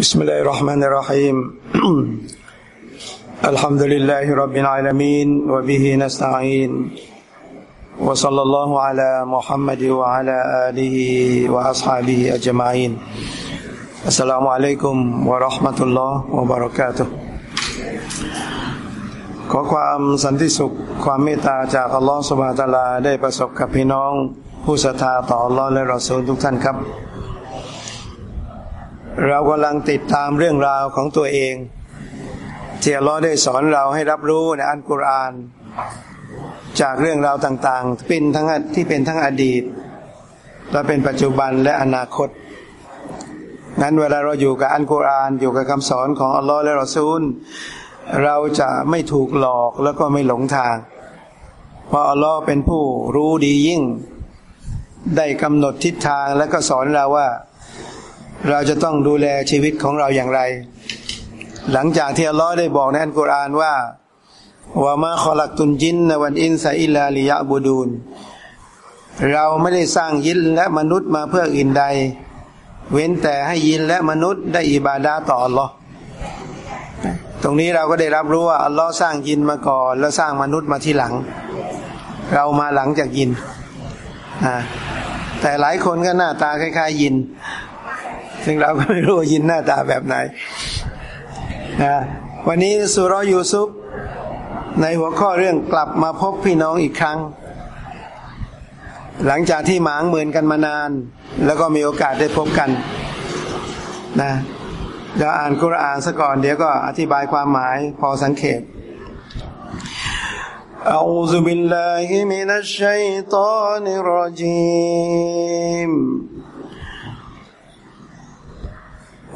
بسم الله الرحمن الرحيم الحمد لله رب العالمين وبه نستعين وصلى الله على محمد وعلى آله وأصحابه أجمعين السلام عليكم ورحمة الله وبركاته ขอความสันติสุขความเมตตาจากอัลลอฮฺสุบฮาตะลาได้ประสบกับพี่น้อง ผู้ศรัทธาต่ออัลลอฮ์และรอซูลทุกท่านครับ เรากำลังติดตามเรื่องราวของตัวเองที่อัลลอฮ์ได้สอนเราให้รับรู้ในอัลกุรอาน จากเรื่องราวต่างๆ เป็นทั้งที่เป็นทั้งอดีต และเป็นปัจจุบันและอนาคตงั้นเวลาเราอยู่กับอัลกุรอานอยู่กับคำสอนของอัลลอฮ์และรอซูล เราจะไม่ถูกหลอกแล้วก็ไม่หลงทาง เพราะอัลลอฮ์เป็นผู้รู้ดียิ่ง ได้กำหนดทิศทางและก็สอนเราว่า เราจะต้องดูแลชีวิตของเราอย่างไร หลังจากที่อัลลอฮ์ได้บอกในอัลกุรอานว่าว่ามาขลักตุนจินในวันอินซาอิลาลิยะบูดูนเราไม่ได้สร้างยินและมนุษย์มาเพื่ออื่นใด เว้นแต่ให้ยินและมนุษย์ได้อิบาดาต่ออัลลอฮ์ตรงนี้เราก็ได้รับรู้ว่าอัลลอฮ์สร้างยินมาก่อน แล้วสร้างมนุษย์มาที่หลัง เรามาหลังจากยินแต่หลายคนก็หน้าตาคล้ายๆยิน ซึ่งเราก็ไม่รู้ยินหน้าตาแบบไหนนะวันนี้สุรยูซุปในหัวข้อเรื่องกลับมาพบพี่น้องอีกครั้ง หลังจากที่หมางเหมือนกันมานาน แล้วก็มีโอกาสได้พบกันนะเดี๋ยวอ่านกุรอานซะก่อนเดี๋ยวก็อธิบายความหมายพอสังเกต أعوذ بالله من الشيطان الرجيم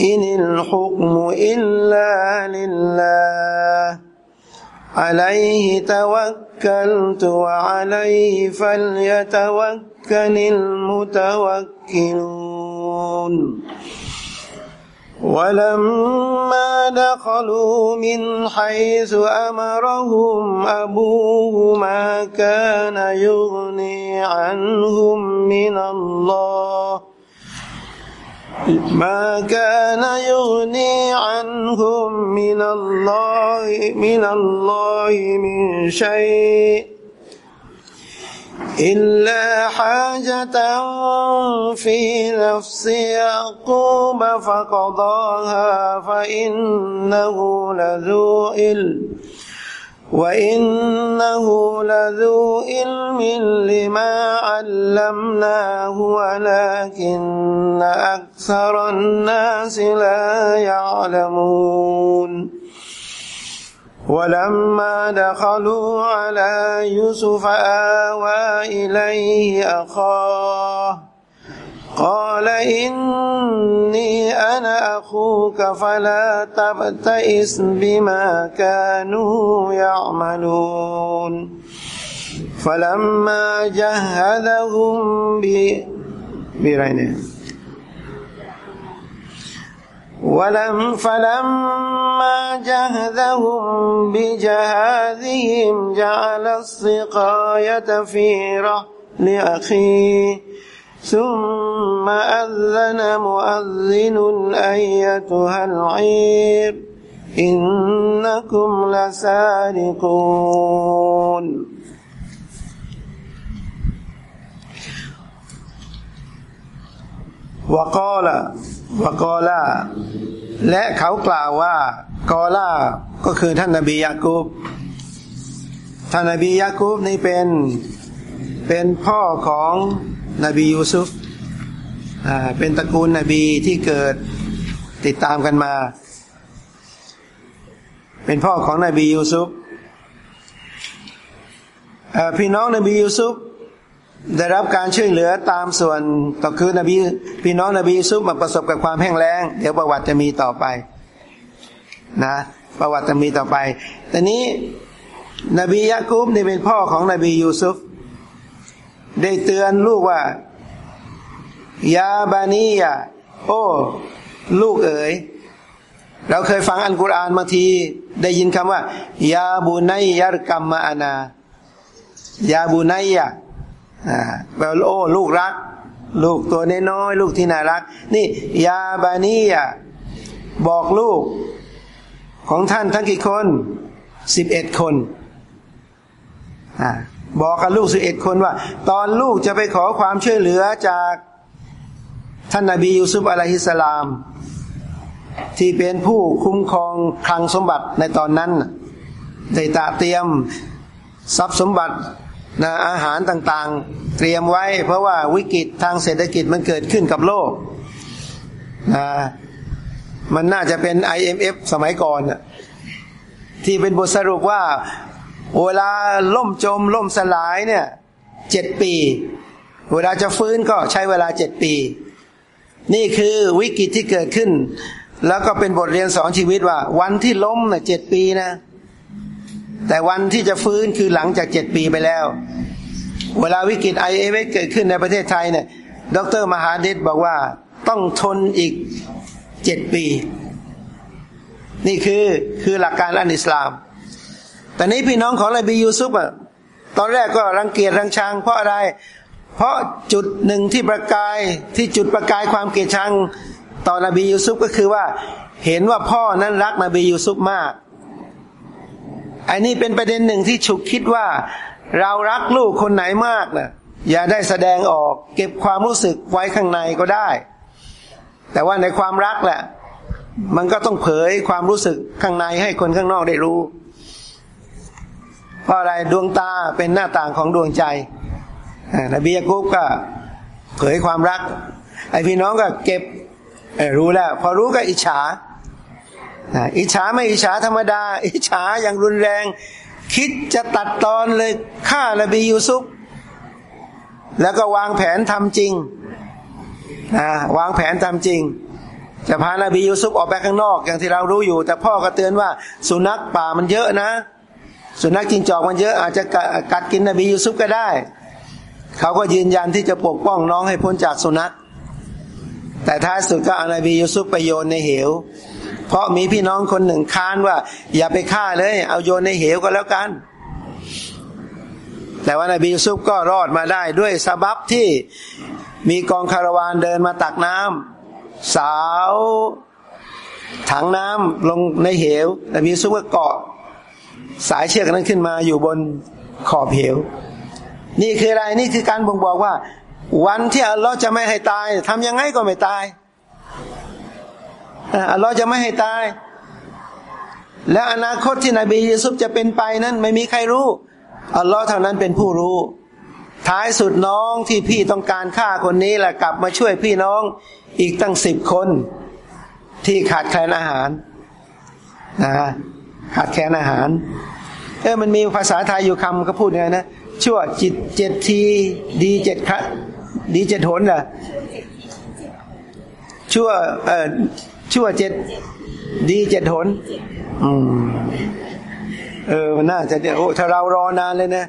إن الحكم إلا لله. عليه توكلت وعليه فليتوكل المتوكلون. ولما دخلوا من حيث أمرهم أبوه ما كان يغني عنهم من الله. ما كان يغني عنهم من الله من الله من شيء إلا حاجة في نفس يعقوب فقضاها فإنه لذو علم وإنه لذو علم لما علمناه ولكن أكثر الناس لا يعلمون ولما دخلوا على يوسف آوى إليه أخاه قال إني أنا أخوك فلا تبتئس بما كانوا يعملون. فلما جهزهم ب... برينه ولم فلما جهزهم بجهازهم جعل السقاية في رحل أخيه. ثم أذن مؤذن أيتها العير إنكم لسارقون وقال وقال และเขากล่าวว่ากอล่าก็คือท่านนบียากูบท่านนบียากูบนี่เป็นเป็นพ่อของ นบียูซุฟเป็นตระกูลนบีที่เกิดติดตามกันมา เป็นพ่อของนบียูซุฟพี่น้องนบียูซุฟได้รับการช่วยเหลือตามส่วนต่อคือนบีพี่น้องนบียูซุฟมาประสบกับความแห้งแล้ง เดี๋ยวประวัติจะมีต่อไปนะประวัติจะมีต่อไปแต่นี้นบียะกุบนี่เป็นพ่อของนบียูซุฟ ได้เตือนลูกว่ายาบานียะโอ้ ลูกเอ๋ยเราเคยฟังอันกุรอานบางที ได้ยินคำว่า ยาบูไนยารกัมมาอานา ยาบูไนยอ่าแปลว่าโอ้ ลูกรัก ลูกตัวน้อยลูกที่น่ารัก นี่ ยาบานียะบอกลูก ของท่านทั้งกี่คนสิบเอ็ดคน อ่า บอกกับลูกสิบเอ็ดคนว่า ตอนลูกจะไปขอความช่วยเหลือจากท่านนาบียูซุฟอะลัยฮิสลาม ที่เป็นผู้คุ้มครองคลังสมบัติในตอนนั้นได้ตะเตรียมทรัพย์สมบัตินะอาหารต่างๆ เตรียมไว้ เพราะว่าวิกฤตทางเศรษฐกิจมันเกิดขึ้นกับโลกนะมันน่าจะเป็น IMF สมัยก่อนที่เป็นบทสรุปว่า เวลาล่มจมล่มสลายเนี่ยเจ็ดปี เวลาจะฟื้นก็ใช้เวลาเจ็ดปี นี่คือวิกฤตที่เกิดขึ้น แล้วก็เป็นบทเรียนสอนชีวิตว่า วันที่ล้มเน่ะเจ็ดปีนะ แต่วันที่จะฟื้นคือหลังจากเจ็ดปีไปแล้ว เวลาวิกฤตไอเอเวเกิดขึ้นในประเทศไทยเนี่ยดรมหาเดชบอกว่าต้องทนอีกเจ็ดปี นี่คือคือหลักการอันอิสลาม แต่นี้พี่น้องของนบียูซุปอะตอนแรกก็รังเกียจรังชัง เพราะอะไร เพราะจุดหนึ่งที่ประกายที่จุดประกายความเกลียดชังต่อนบียูซุปก็คือว่า เห็นว่าพ่อนั้นรักนบียูซุปมากอันนี้เป็นประเด็นหนึ่งที่ฉุกคิดว่า เรารักลูกคนไหนมากนะอย่าได้แสดงออกเก็บความรู้สึกไว้ข้างในก็ได้ แต่ว่าในความรักแหละ มันก็ต้องเผยความรู้สึกข้างในให้คนข้างนอกได้รู้ เพราะอะไรดวงตาเป็นหน้าต่างของดวงใจนบียากุบก็เผยความรัก ไอพี่น้องก็เก็บรู้แล้ว พอรู้ก็อิจฉาอิจฉาไม่อิจฉาธรรมดา อิจฉาอย่างรุนแรง คิดจะตัดตอนเลยฆ่านบียูซุปแล้วก็วางแผนทำจริงนะวางแผนทำจริง จะพานบียูซุปออกไปข้างนอก อย่างที่เรารู้อยู่ แต่พ่อก็เตือนว่าสุนัขป่ามันเยอะนะ สุนัขจิงจอกมันเยอะอาจจะกัดกินนบียูซุฟก็ได้ เขาก็ยืนยันที่จะปกป้องน้องให้พ้นจากสุนัข แต่ท้ายสุดก็อานบียูซุฟไปโยนในเหว เพราะมีพี่น้องคนหนึ่งค้านว่า อย่าไปฆ่าเลย เอาโยนในเหวก็แล้วกัน แต่ว่านบียูซุฟก็รอดมาได้ด้วยสาบับที่มีกองคาราวานเดินมาตักน้ำสาวถังน้ำลงในเหวนบียูซุฟก็เกาะ สายเชือกนั้นขึ้นมาอยู่บนขอบเหว นี่คืออะไรนี่คือการบ่งบอกว่า วันที่อัลลอฮ์จะไม่ให้ตายทำยังไงก็ไม่ตายอัลลอฮ์จะไม่ให้ตาย และอนาคตที่นบียูซุฟจะเป็นไปนั้น ไม่มีใครรู้อัลลอฮ์เท่านั้นเป็นผู้รู้ ท้ายสุดน้องที่พี่ต้องการฆ่าคนนี้แหละกลับมาช่วยพี่น้องอีกตั้งสิบคน ที่ขาดแคลนอาหารนะ ขาดแคลนอาหาร เออมันมีภาษาไทยอยู่คำก็พูดไงนะชั่วจิตเจ็ดทีดีเจ็ดครั้ดีเจ็ดหนเหรอชั่วเออชั่วเจ็ดดีเจ็ดหนอืมเออมันน่าจะเนี่ยโอ้ถ้าเรารอนานเลยนะ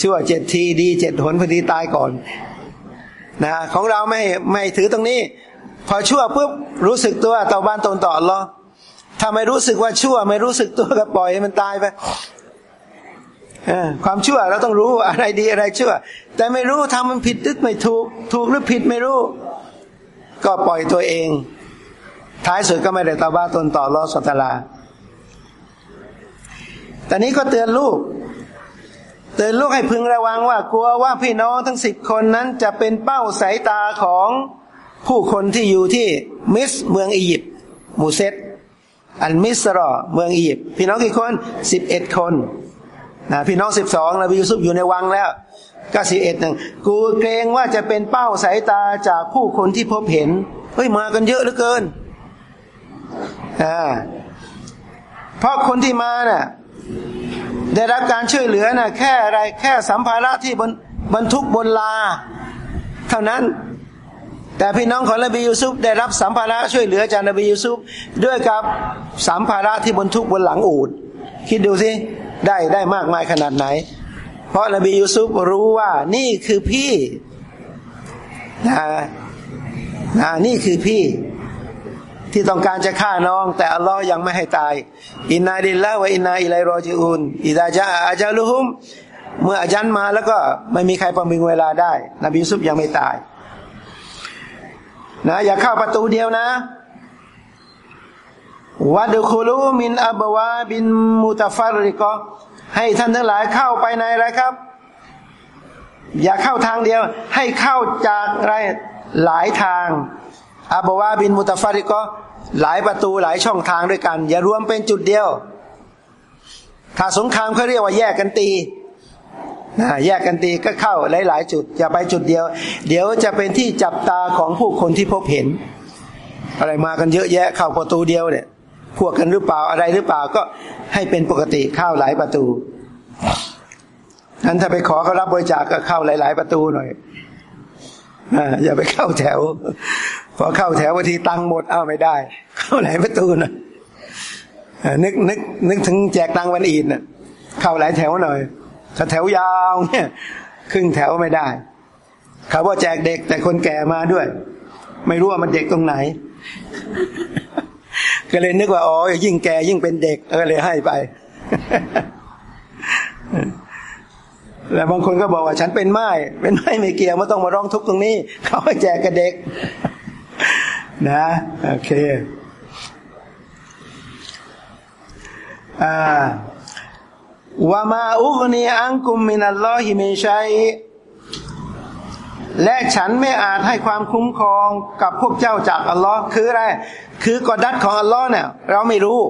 ชั่วเจ็ดทีดีเจ็ดหนพอดีตายก่อน นะของเราไม่ไม่ถือตรงนี้ พอชั่วปุ๊บรู้สึกตัวต่อบ้านตนต่อรอ ถ้าไม่รู้สึกว่าชั่ว ไม่รู้สึกตัวก็ปล่อยให้มันตายไปความชั่วเราต้องรู้อะไรดีอะไรชั่ว แต่ไม่รู้ทำมันผิดหรือไม่ถูก ถูกหรือผิดไม่รู้ ก็ปล่อยตัวเอง ท้ายสุดก็ไม่ได้ตาบ้าตนต่อรอสตลาแต่นี้ก็เตือนลูก เตือนลูกให้พึงระวังว่า กลัวว่าพี่น้องทั้งสิบคนนั้นจะเป็นเป้าสายตาของผู้คนที่อยู่ที่มิสเมืองอียิปต์มูเซต อันมิสรอเมืองอียิปต์พี่น้องกี่คนสิบเอ็ดคนนะพี่น้องสิบสองนบียูซุฟอยู่ในวังแล้วก็สิบเอ็ดหนึ่งกูเกรงว่าจะเป็นเป้าสายตาจากผู้คนที่พบเห็นเฮ้ยมากันเยอะเหลือเกินอ่าเพราะคนที่มาเนะ่ะได้รับการช่วยเหลือนะ่ะแค่อะไรแค่สัมภาระที่บนบรรทุกบนลา เท่านั้น แต่พี่น้องของนบียูซุฟได้รับสัมภาระช่วยเหลือจากนบียูซุฟด้วยกับสัมภาระที่บนทุกบนหลังอูดคิดดูสิได้ได้มากมายขนาดไหน เพราะนบียูซุฟรู้ว่านี่คือพี่นะนะนี่คือพี่ที่ต้องการจะฆ่าน้อง แต่อัลลอฮ์ยังไม่ให้ตาย อินนาดิลละวะอินนาอิไลรอจิอุนอิดาจาอาจาลุฮุม เมื่ออาจันมาแล้วก็ไม่มีใครประมิงเวลาได้ นบียูซุฟยังไม่ตาย นะอย่าเข้าประตูเดียวนะวัดคุลูมินอับวาบินมุตฟาริกอให้ท่านทั้งหลายเข้าไปในอะไรครับ อย่าเข้าทางเดียว ให้เข้าจากอะไรหลายทางอับวาบินมุตฟาริกอหลายประตูหลายช่องทางด้วยกัน อย่ารวมเป็นจุดเดียว ถ้าสงครามเขาเรียกว่าแยกกันตี นะแยกกันตีก็เข้าหลาย ๆ จุดอย่าไปจุดเดียว เดี๋ยวจะเป็นที่จับตาของผู้คนที่พบเห็น อะไรมากันเยอะแยะเข้าประตูเดียวเนี่ย พวกกันหรือเปล่าอะไรหรือเปล่าก็ให้เป็นปกติเข้าหลายประตูนั้นถ้าไปขอเขารับบริจาคก็เข้าหลาย ๆ ประตูหน่อยอย่าไปเข้าแถว พอเข้าแถวบางทีตังหมดเอาไม่ได้ เข้าหลายประตูนะนึกนึกนึกถึงแจกตังวันอีดน่ะ เข้าหลายแถวหน่อย ถ้าแถวยาวเนี่ยครึ่งแถวไม่ได้เขาว่าแจกเด็กแต่คนแก่มาด้วย ไม่รู้ว่ามันเด็กตรงไหน ก็เลยนึกว่าอ๋อยิ่งแก่ยิ่งเป็นเด็กก็เลยให้ไปแล้วบางคนก็บอกว่าฉันเป็นไม้เป็นไม้ไม่เกี่ยวไม่ต้องมาร้องทุกข์ตรงนี้ เขาให้แจกกับเด็ก นะโอเค อ่า ว่ามาอุกนีอังกุมมินัลลอฮิมิชัยและฉันไม่อาจให้ความคุ้มครองกับพวกเจ้าจากอัลลอฮ์คืออะไร คือกอดัดของอัลลอฮ์เนี่ยเราไม่รู้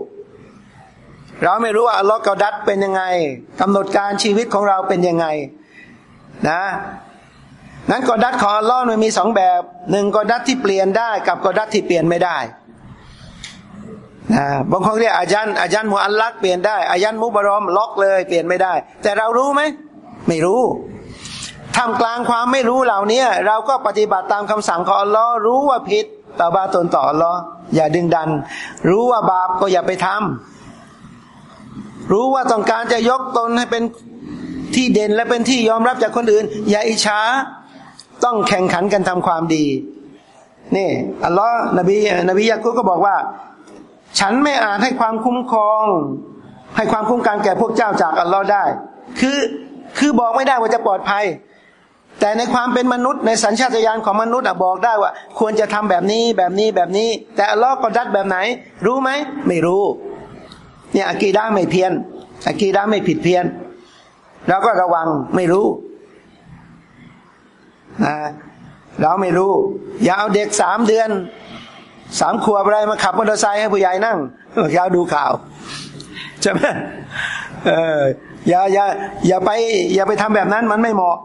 เราไม่รู้ว่าอัลลอฮ์กอดัดเป็นยังไงกำหนดการชีวิตของเราเป็นยังไง นะนั้นกอดัดของอัลลอฮ์มันมีสองแบบหนึ่งกอดัดที่เปลี่ยนได้กับกอดัดที่เปลี่ยนไม่ได้ นะบางคนเรียกอาจารย์อาจารย์มุอัลลักเปลี่ยนได้อาจารย์มุบารอมล็อกเลยเปลี่ยนไม่ได้ แต่เรารู้ไหมไม่รู้ทำกลางความไม่รู้เหล่านี้เราก็ปฏิบัติตามคำสั่งของอัลลอฮ์รู้ว่าผิดต่อบาตนต่ออัลลอฮ์อย่าดึงดัน รู้ว่าบาปก็อย่าไปทำรู้ว่าต้องการจะยกตนให้เป็นที่เด่นและเป็นที่ยอมรับจากคนอื่น อย่าอิจฉาต้องแข่งขันกันทำความดีนี่อัลลอฮ์นบีนบียากุก็บอกว่า ฉันไม่อาจให้ความคุ้มครอง ให้ความคุ้มกันแก่พวกเจ้าจากอัลลอฮ์ได้ คือคือบอกไม่ได้ว่าจะปลอดภัย แต่ในความเป็นมนุษย์ในสัญชาตญาณของมนุษย์บอกได้ว่า ควรจะทำแบบนี้แบบนี้แบบนี้ แต่อัลลอฮ์ก็ดัดแบบไหน รู้ไหมไม่รู้ เนี่ยอากีด้าไม่เพี้ยนอากีด้าไม่ผิดเพี้ยนเราก็ระวังไม่รู้นะเราไม่รู้ อย่าเอาเด็กสามเดือน สามขวบอะไรมาขับมอเตอร์ไซค์ให้ผู้ใหญ่นั่งยาวดูข่าวใช่ไหมเอออย่าอย่าอย่าไป อย่าไปทำแบบนั้นมันไม่เหมาะ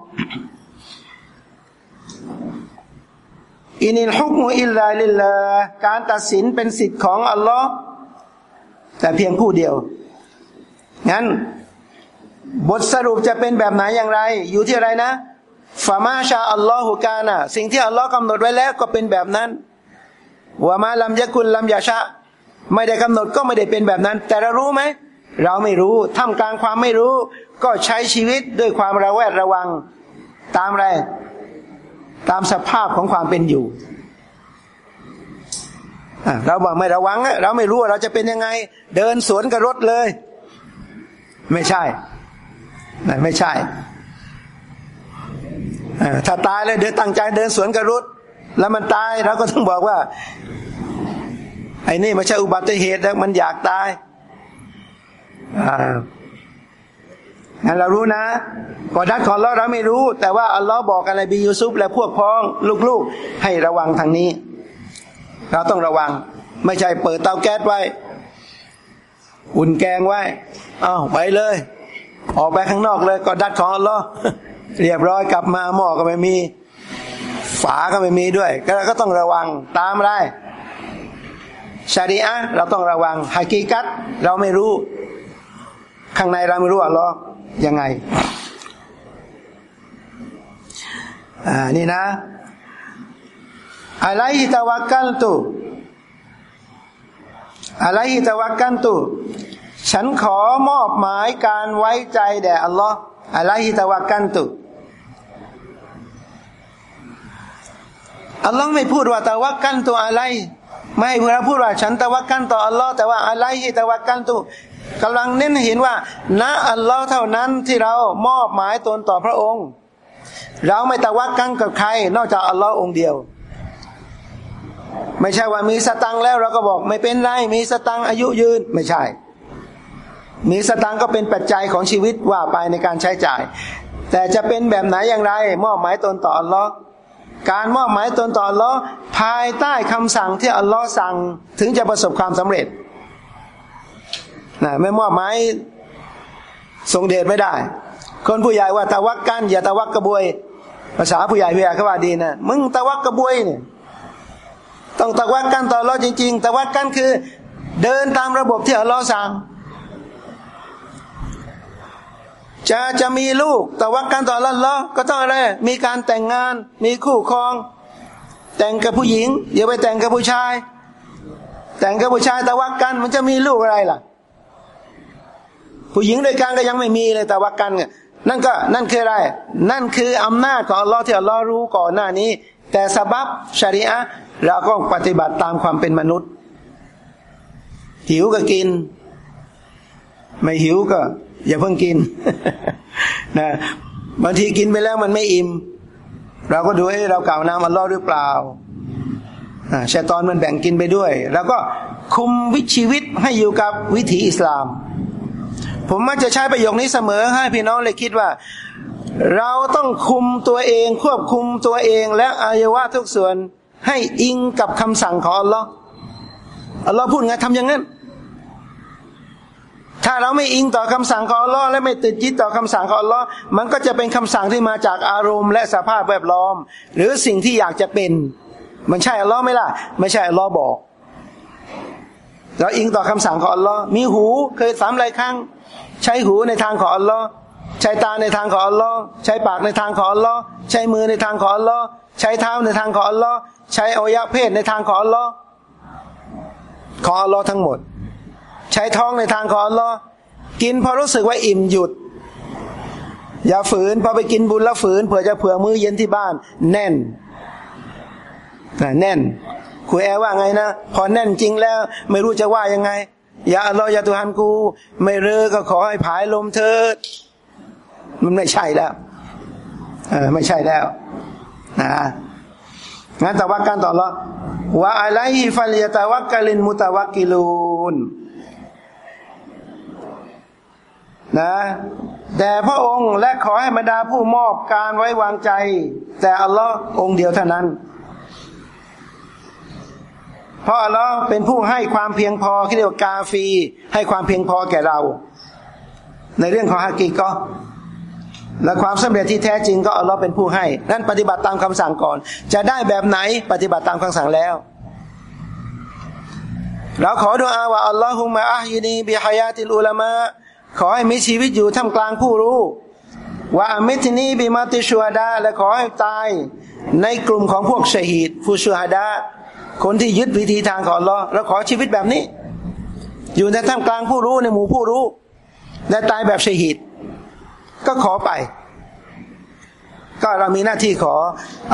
อินิลฮุกมุอิลลาลิลลาการตัดสินเป็นสิทธิ์ของอัลลอฮ์แต่เพียงผู้เดียว งั้น บทสรุปจะเป็นแบบไหนอย่างไร อยู่ที่อะไรนะฟามาชาอัลลอฮุกานะสิ่งที่อัลลอฮ์กำหนดไว้แล้วก็เป็นแบบนั้น ว่ามาลำยะกุลลำยาชะ ไม่ได้กำหนดก็ไม่ได้เป็นแบบนั้น แต่เรารู้ไหม เราไม่รู้ท่ามกลางความไม่รู้ ก็ใช้ชีวิตด้วยความระแวดระวัง ตามอะไร ตามสภาพของความเป็นอยู่เราบอกไม่ระวังเราไม่รู้ว่าเราจะเป็นยังไง เดินสวนกับรถเลย ไม่ใช่ไม่ใช่ถ้าตายเลยเดินตั้งใจเดินสวนกับรถ แล้วมันตายเราก็ต้องบอกว่า ไอ้นี่ไม่ใช่อุบัติเหตุแล้วมันอยากตายอ่างั้นเรารู้นะกอดัดของเราเราไม่รู้ แต่ว่าอัลลอฮ์บอกอะไรบียูซุปและพวกพ้องลูกๆ ให้ระวังทางนี้ เราต้องระวัง ไม่ใช่เปิดเตาแก๊สไว้ อุ่นแกงไว้อ้าวไปเลย ออกไปข้างนอกเลยกอดัดของอัลลอฮ์เรียบร้อยกลับมาหม้อก็ไม่มี ฝาก็ไม่มีด้วยก็ก็ต้องระวังตามได้ชาดีอะเราต้องระวังฮากีกัตเราไม่รู้ ข้างในเราไม่รู้อัลลอฮ์ยังไงอ่านี่นะอะไรฮิตวักกันตุอะไรฮิตวักกันตุฉันขอมอบหมายการไว้ใจแด่อัลลอฮ์อะไรฮิตวักกันตุ อัลลอฮ์ไม่พูดว่าตะวักกันตัวอะไร ไม่พื่อพูดว่าฉันตะวักกันต่ออัลลอฮ์แต่ว่าอะไรฮิตวักกันตุกำลังเน้นเห็นว่าณอัลลอฮ์เท่านั้นที่เรามอบหมายตนต่อพระองค์ เราไม่ตะวักกันกับใคร นอกจากอัลลอฮ์องเดียว ไม่ใช่ว่ามีสตังแล้วเราก็บอกไม่เป็นไรมีสตังอายุยืนไม่ใช่ มีสตังก็เป็นปัจจัยของชีวิตว่าไปในการใช้จ่าย แต่จะเป็นแบบไหนอย่างไร มอบหมายตนต่ออัลลอฮ์ การมอบหมายตนต่ออัลลอฮ์ภายใต้คำสั่งที่อัลลอฮ์สั่งถึงจะประสบความสำเร็จนะไม่มอบหมายทรงเดชไม่ได้ คนผู้ใหญ่ว่าตะวักกันอย่าตะวักกระบวย ภาษาผู้ใหญ่ผู้ใหญ่เขาว่าดีนะมึงตะวักกระบวยเนี่ยต้องตะวักกันต่ออัลลอฮ์จริง ๆ ตะวักกันคือ เดินตามระบบที่อัลลอฮ์สั่ง จะจะมีลูกแต่ว่าการต่อรันละก็ต้องอะไร มีการแต่งงาน มีคู่ครอง แต่งกับผู้หญิงอย่าไปแต่งกับผู้ชาย แต่งกับผู้ชายแต่ว่ากันมันจะมีลูกอะไรล่ะ ผู้หญิงโดยกันก็ยังไม่มีเลยแต่ว่ากันนั่นก็นั่นคืออะไร นั่นคืออำนาจของอัลลอฮ์ที่อัลลอฮ์รู้ก่อนหน้านี้ แต่สบับชาริอะเราก็ปฏิบัติตามความเป็นมนุษย์ หิวก็กิน ไม่หิวก็ อย่าเพิ่งกินนะบางทีกินไปแล้วมันไม่อิ่ม เราก็ดูให้เรากล่าวนามันล่อหรือเปล่าชาตอนมันแบ่งกินไปด้วย แล้วก็คุมวิชีวิตให้อยู่กับวิถีอิสลาม ผมมักจะใช้ประโยคนี้เสมอให้พี่น้องเลยคิดว่า เราต้องคุมตัวเองควบคุมตัวเองและอวัยวะทุกส่วนให้อิงกับคำสั่งของอัลลอฮ์อัลลอฮ์พูดไงทำอย่างนั้น ถ้าเราไม่อิงต่อคำสั่งของอัลลอฮ์และไม่ติดยึดต่อคำสั่งของอัลลอฮ์มันก็จะเป็นคำสั่งที่มาจากอารมณ์และสภาพแวดล้อม หรือสิ่งที่อยากจะเป็น มันใช่อัลลอฮ์ไหมล่ะ ไม่ใช่อัลลอฮ์บอก เราอิงต่อคำสั่งของอัลลอฮ์มีหูเคยสามหลายครั้ง ใช้หูในทางของอัลลอฮ์ใช้ตาในทางของอัลลอฮ์ใช้ปากในทางของอัลลอฮ์ใช้มือในทางของอัลลอฮ์ใช้เท้าในทางของอัลลอฮ์ใช้อวัยวะเพศในทางของอัลลอฮ์ของอัลลอฮ์ทั้งหมด ใช้ท้องในทางของอัลลอฮ์กินพอรู้สึกว่าอิ่มหยุด อย่าฝืนพอไปกินบุญแล้วฝืนเผื่อจะเผื่อมื้อเย็นที่บ้าน แน่นแน่นคุยแอว่าไงนะ พอแน่นจริงแล้ว ไม่รู้จะว่ายังไง อย่าอัลลอฮ์อย่าตุฮันกู ไม่เรือก็ขอให้ผายลมเถิดมันไม่ใช่แล้วเออไม่ใช่แล้วนะงั้นแต่ว่าการต่อรอว่าอะไรฟัลยตะวักกลินมุตะวักกิลูน นะแต่พระองค์และขอให้บรรดาผู้มอบการไว้วางใจ แต่อัลลอฮ์องเดียวเท่านั้น เพราะอัลลอฮ์เป็นผู้ให้ความเพียงพอที่เรียกว่ากาฟี ให้ความเพียงพอแก่เรา ในเรื่องของฮากีก็ และความสำเร็จที่แท้จริงก็อัลลอฮ์เป็นผู้ให้ นั่นปฏิบัติตามคำสั่งก่อน จะได้แบบไหนปฏิบัติตามคำสั่งแล้วเราขอดุอาว่าอัลลอฮุมะอัฮยินีบิฮายาติลอุลามะ ขอให้มีชีวิตอยู่ท่ามกลางผู้รู้ว่าอมิทินีบิมาติชัวดา และขอให้ตายในกลุ่มของพวกชหีดผู้ชัวดา คนที่ยึดวิธีทางของเราเราขอชีวิตแบบนี้ อยู่ในท่ามกลางผู้รู้ในหมู่ผู้รู้ และตายแบบชหีดก็ขอไป ก็เรามีหน้าที่ขอ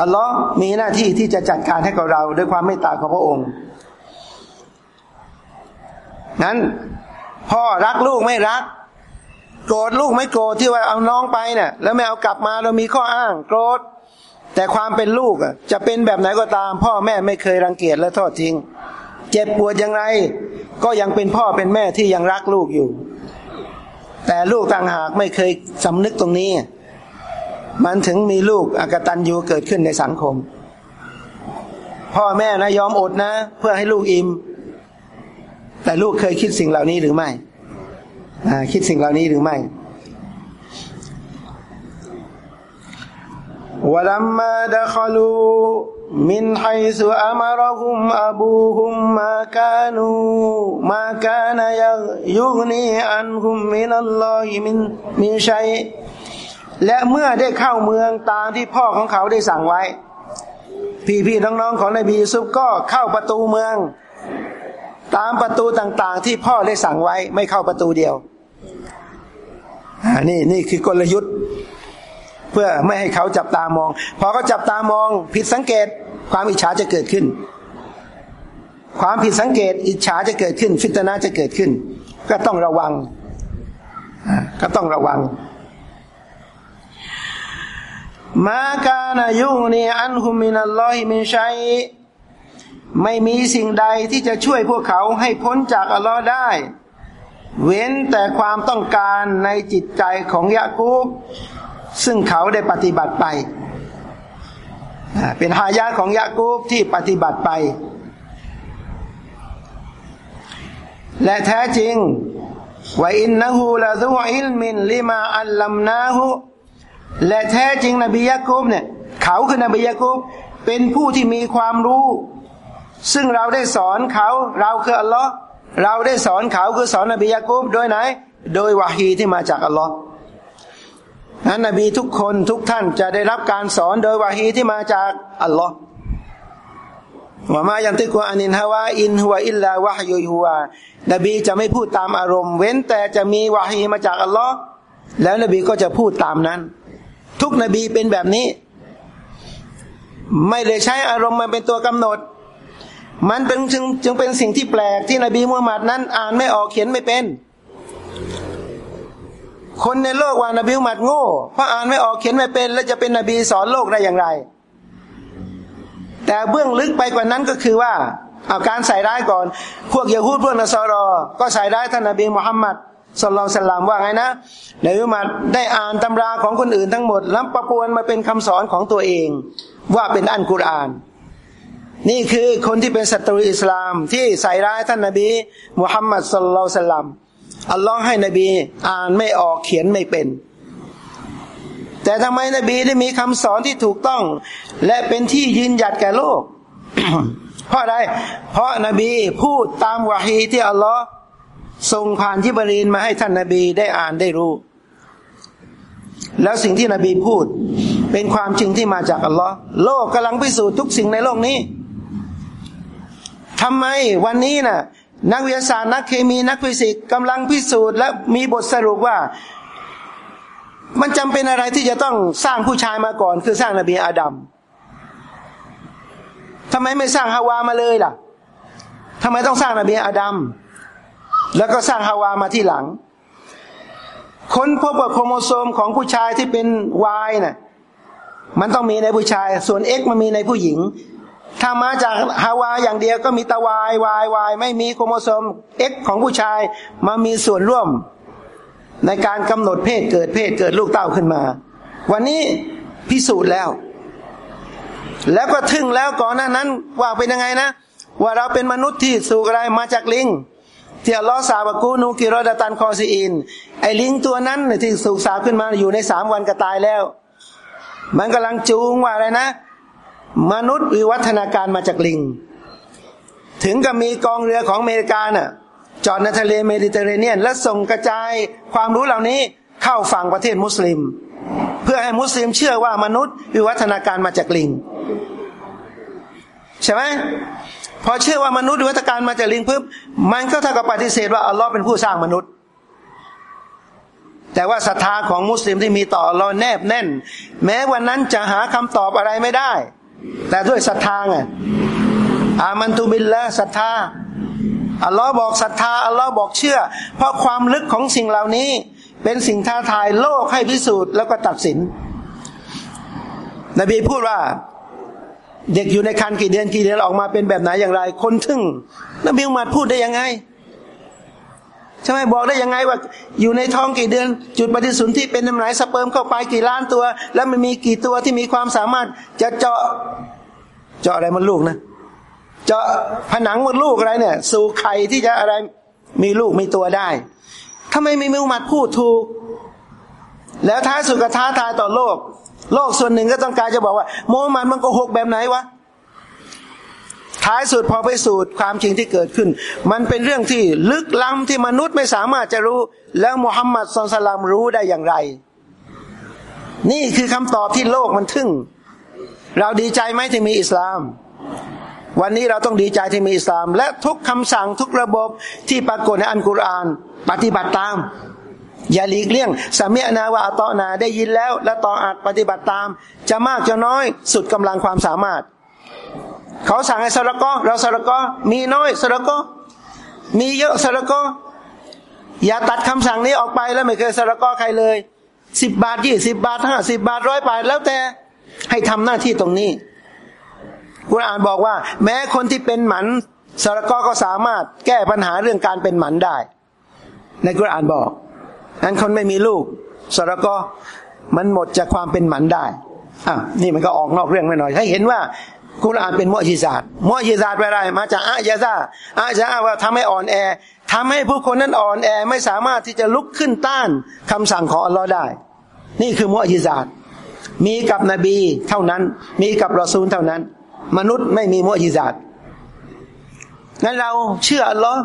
อัลลอฮ์มีหน้าที่ที่จะจัดการให้กับเราด้วยความเมตตาของพระองค์ นั้นพ่อรักลูกไม่รัก โกรธลูกไม่โกรธที่ว่าเอาน้องไปเนี่ยแล้วไม่เอากลับมาเรามีข้ออ้าง โกรธแต่ความเป็นลูกอะ จะเป็นแบบไหนก็ตาม พ่อแม่ไม่เคยรังเกียจและทอดทิ้ง เจ็บปวดยังไง ก็ยังเป็นพ่อเป็นแม่ที่ยังรักลูกอยู่ แต่ลูกต่างหากไม่เคยสำนึกตรงนี้ มันถึงมีลูกอากตันยูเกิดขึ้นในสังคม พ่อแม่นะยอมอดนะ เพื่อให้ลูกอิ่มแต่ลูกเคยคิดสิ่งเหล่านี้หรือไม่ คิดสิ่งเหล่านี้หรือไม่ ولما دخلوا من حيث أمرهم أبوهم ما كانوا ما كان يغني عنهم من الله من من شيء และเมื่อได้เข้าเมืองตามที่พ่อของเขาได้สั่งไว้ พี่ๆน้องๆของนบียูซุฟก็เข้าประตูเมือง ตามประตูต่างๆ ที่พ่อได้สั่งไว้ไม่เข้าประตูเดียวนี่นี่คือกลยุทธ์ เพื่อไม่ให้เขาจับตามอง พอเขาจับตามองผิดสังเกตความอิจฉาจะเกิดขึ้น ความผิดสังเกต อิจฉาจะเกิดขึ้น ฟิตนาจะเกิดขึ้น ก็ต้องระวังก็ต้องระวัง มากานายุงนีอันฮุมินัลลอฮิมินชัย ไม่มีสิ่งใดที่จะช่วยพวกเขาให้พ้นจากอัลลอฮ์ได้ เว้นแต่ความต้องการในจิตใจของยะกูบซึ่งเขาได้ปฏิบัติไป เป็นหายาของยะกูบที่ปฏิบัติไป และแท้จริงوإنه لذو علم لما علمناهและแท้จริงนบียะกุบเนี่ย เขาคือนบียะกุบเป็นผู้ที่มีความรู้ ซึ่งเราได้สอนเขาเราคืออัลลอฮ์เราได้สอนเขาคือสอนนบียะกุบโดยไหน โดยวาฮีที่มาจากอัลลอฮ์นั้นนบีทุกคนทุกท่านจะได้รับการสอนโดยวาฮีที่มาจากอัลลอฮ์وما ينطق عن الهوى إن هو إلا وحي يوحىนบีจะไม่พูดตามอารมณ์ เว้นแต่จะมีวาฮีมาจากอัลลอฮ์แล้วนบีก็จะพูดตามนั้น ทุกนบีเป็นแบบนี้ ไม่ได้ใช้อารมณ์มาเป็นตัวกำหนด มันเป็นจึงจึงเป็นสิ่งที่แปลกที่นบีมุฮัมมัดนั้น อ่านไม่ออกเขียนไม่เป็น คนในโลกว่านบีมุฮัมมัดโง่เพราะอ่านไม่ออกเขียนไม่เป็น แล้วจะเป็นนบีสอนโลกได้อย่างไร แต่เบื้องลึกไปกว่านั้นก็คือว่าเอาการใส่ร้ายก่อน พวกยาฮูดพวกนสรอ ก็ใส่ร้ายท่านนบีมุฮัมมัดสลลสลามว่าไงนะนายอุมัดได้อ่านตำราของคนอื่นทั้งหมดแล้วประปวนมาเป็นคำสอนของตัวเอง ว่าเป็นอันกุรอาน นี่คือคนที่เป็นศัตรูอิสลามที่ใส่ร้ายท่านนบีมุฮัมมัดสลลัลสลามอัลลอฮ์ให้นบีอ่านไม่ออกเขียนไม่เป็น แต่ทำไมนบีได้มีคำสอนที่ถูกต้อง และเป็นที่ยืนหยัดแก่โลก เพราะอะไร เพราะนบีพูดตามวาฮีที่อัลลอฮ์ส่งผ่านยิบรีนมาให้ท่านนาบีได้อ่านได้รู้ แล้วสิ่งที่นบีพูดเป็นความจริงที่มาจากอัลลอฮ์โลกกำลังพิสูจน์ทุกสิ่งในโลกนี้ ทำไมวันนี้นะ่ะ นักวิทยาศาสตร์นักเคมีนักฟิสิกส์กำลังพิสูจน์และมีบทสรุปว่า มันจำเป็นอะไรที่จะต้องสร้างผู้ชายมาก่อน คือสร้างนบีอาดัมทำไมไม่สร้างฮาวามาเลยล่ะทำไมต้องสร้างนบีอาดัมแล้วก็สร้างฮาวามาที่หลัง ค้นพบว่าโครโมโซมของผู้ชายที่เป็น Y นะ่ะมันต้องมีในผู้ชาย ส่วน X มันมีในผู้หญิง ถ้ามาจากฮาวาอย่างเดียวก็มีแต่ Y Y Y ไม่มีโครโมโซม X ของผู้ชายมามีส่วนร่วม ในการกำหนดเพศเกิดเพศเกิดลูกเต้าขึ้นมา วันนี้พิสูจน์แล้ว แล้วก็ทึ่งแล้วก่อนหน้านั้น ว่าเป็นยังไงนะ ว่าเราเป็นมนุษย์ที่สูกอะไรมาจากลิงที่อัลลอสาบกูนูกิโรดตันคอซีอิน ไอ้ลิงตัวนั้นที่ถูกสาปขึ้นมาอยู่ในสามวันก็ตายแล้ว มันกำลังจูงว่าอะไรนะ มนุษย์วิวัฒนาการมาจากลิง ถึงกับมีกองเรือของอเมริกาน่ะจอดในทะเลเมดิเตอร์เรเนียน และส่งกระจายความรู้เหล่านี้เข้าฝั่งประเทศมุสลิม เพื่อให้มุสลิมเชื่อว่ามนุษย์วิวัฒนาการมาจากลิง ใช่ไหมพอเชื่อว่ามนุษย์วิวัฒนาการมาจากลิงปึ๊บมันก็เท่ากับปฏิเสธว่าอัลลอฮ์เป็นผู้สร้างมนุษย์ แต่ว่าศรัทธาของมุสลิมที่มีต่ออัลลอฮ์แนบแน่น แม้วันนั้นจะหาคำตอบอะไรไม่ได้ แต่ด้วยศรัทธาไงอามันตุบิลละศรัทธาอัลลอฮ์บอกศรัทธาอัลลอฮ์บอกเชื่อ เพราะความลึกของสิ่งเหล่านี้เป็นสิ่งท้าทายโลกให้พิสูจน์แล้วก็ตัดสิน นบีพูดว่า เด็กอยู่ในคันกี่เดือนกี่เดือนออกมาเป็นแบบไหนอย่างไร คนทึ่งนบีอุมัดพูดได้ยังไง ใช่ไหมบอกได้ยังไงว่า อยู่ในท้องกี่เดือน จุดปฏิสนธิเป็นน้ำไหนสเปิร์มเข้าไปกี่ล้านตัว แล้วมันมีกี่ตัวที่มีความสามารถจะเจาะเจาะอะไรมันลูกนะ เจาะผนังมดลูกอะไรเนี่ย สู่ไข่ที่จะอะไรมีลูกมีตัวได้ทำไมไม่มีอุมัดพูดถูก แล้วท้ายสุดก็ท้าทายต่อโลก โลกส่วนหนึ่งก็ต้องการจะบอกว่า โมฮัมหมัดมันโกหกแบบไหนวะ ท้ายสุดพอไปสูตรความจริงที่เกิดขึ้น มันเป็นเรื่องที่ลึกล้ำที่มนุษย์ไม่สามารถจะรู้ แล้วมุฮัมมัดสุลตลามรู้ได้อย่างไร นี่คือคำตอบที่โลกมันทึ่ง เราดีใจไหมที่มีอิสลาม วันนี้เราต้องดีใจที่มีอิสลาม และทุกคำสั่งทุกระบบที่ปรากฏในอันกุรอาน ปฏิบัติตาม อย่าหลีกเลี่ยงสามีนาวาตอนาได้ยินแล้ว และต่ออาจปฏิบัติตาม จะมากจะน้อยสุดกำลังความสามารถ เขาสั่งให้สระกอเราสระกอมีน้อยสระกอมีเยอะสระกออย่าตัดคำสั่งนี้ออกไปแล้วไม่เคยสระกอใครเลยสิบบาทยี่สิบบาทห้าสิบบาทร้อยบาทแล้วแต่ให้ทำหน้าที่ตรงนี้กุรอานบอกว่า แม้คนที่เป็นหมันสระกอก็สามารถแก้ปัญหาเรื่องการเป็นหมันได้ ในกุรอานบอกนั้นคนไม่มีลูกสระกอมันหมดจากความเป็นหมันได้อะนี่มันก็ออกนอกเรื่องไปหน่อยให้เห็นว่า กุรอานเป็นมอจิซาตมอจิซาตไปอะไรมาจากอายาซาอายาซาว่าทำให้อ่อนแอทำให้ผู้คนนั้นอ่อนแอไม่สามารถที่จะลุกขึ้นต้านคำสั่งของอัลลอฮ์ได้ นี่คือมอจิซาตมีกับนบีเท่านั้น มีกับรอซูลเท่านั้น มนุษย์ไม่มีมอจิซาตงั้นเราเชื่ออัลลอฮ์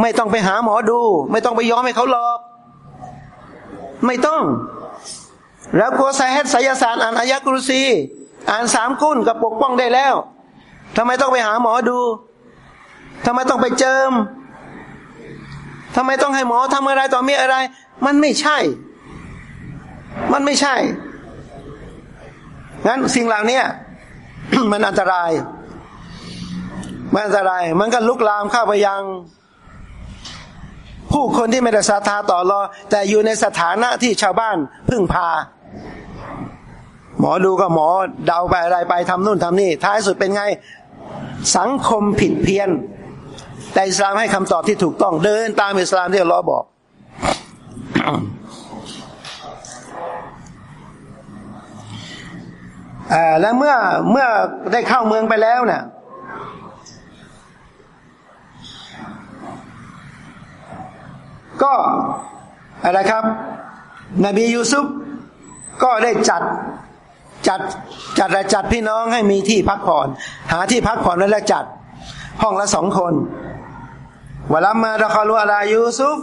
ไม่ต้องไปหาหมอดู ไม่ต้องไปย้อมให้เขาหลอก ไม่ต้อง แล้วกลัวไซเฮตไสยศาสตร์อ่านอายะกรุซี อ่านสามกุ้นก็ปกป้องได้แล้วทำไมต้องไปหาหมอดูทำไมต้องไปเจิมทำไมต้องให้หมอทำอะไรต่อมีอะไร มันไม่ใช่ มันไม่ใช่ งั้นสิ่งเหล่านี้มันอันตราย มันอันตราย มันก็ลุกลามเข้าไปยัง ผู้คนที่ไม่ได้ศรัทธาต่อรอ แต่อยู่ในสถานะที่ชาวบ้านพึ่งพา หมอดูก็หมอเดาไปอะไรไปทำนู่นทำนี่ ท้ายสุดเป็นไงสังคมผิดเพี้ยน แต่อิสลามให้คำตอบที่ถูกต้องเดินตามอิสลามที่อัลลอฮ์บอกอแล้วเมื่อเมื่อได้เข้าเมืองไปแล้วเนะ่ยก็อะไรครับ นบียูซุฟก็ได้จัด จัดจัดจัดพี่น้องให้มีที่พักผ่อน หาที่พักผ่อนแล้วจัด ห้องละสองคนวลัมมาดะคาลูอาลายูซุฟ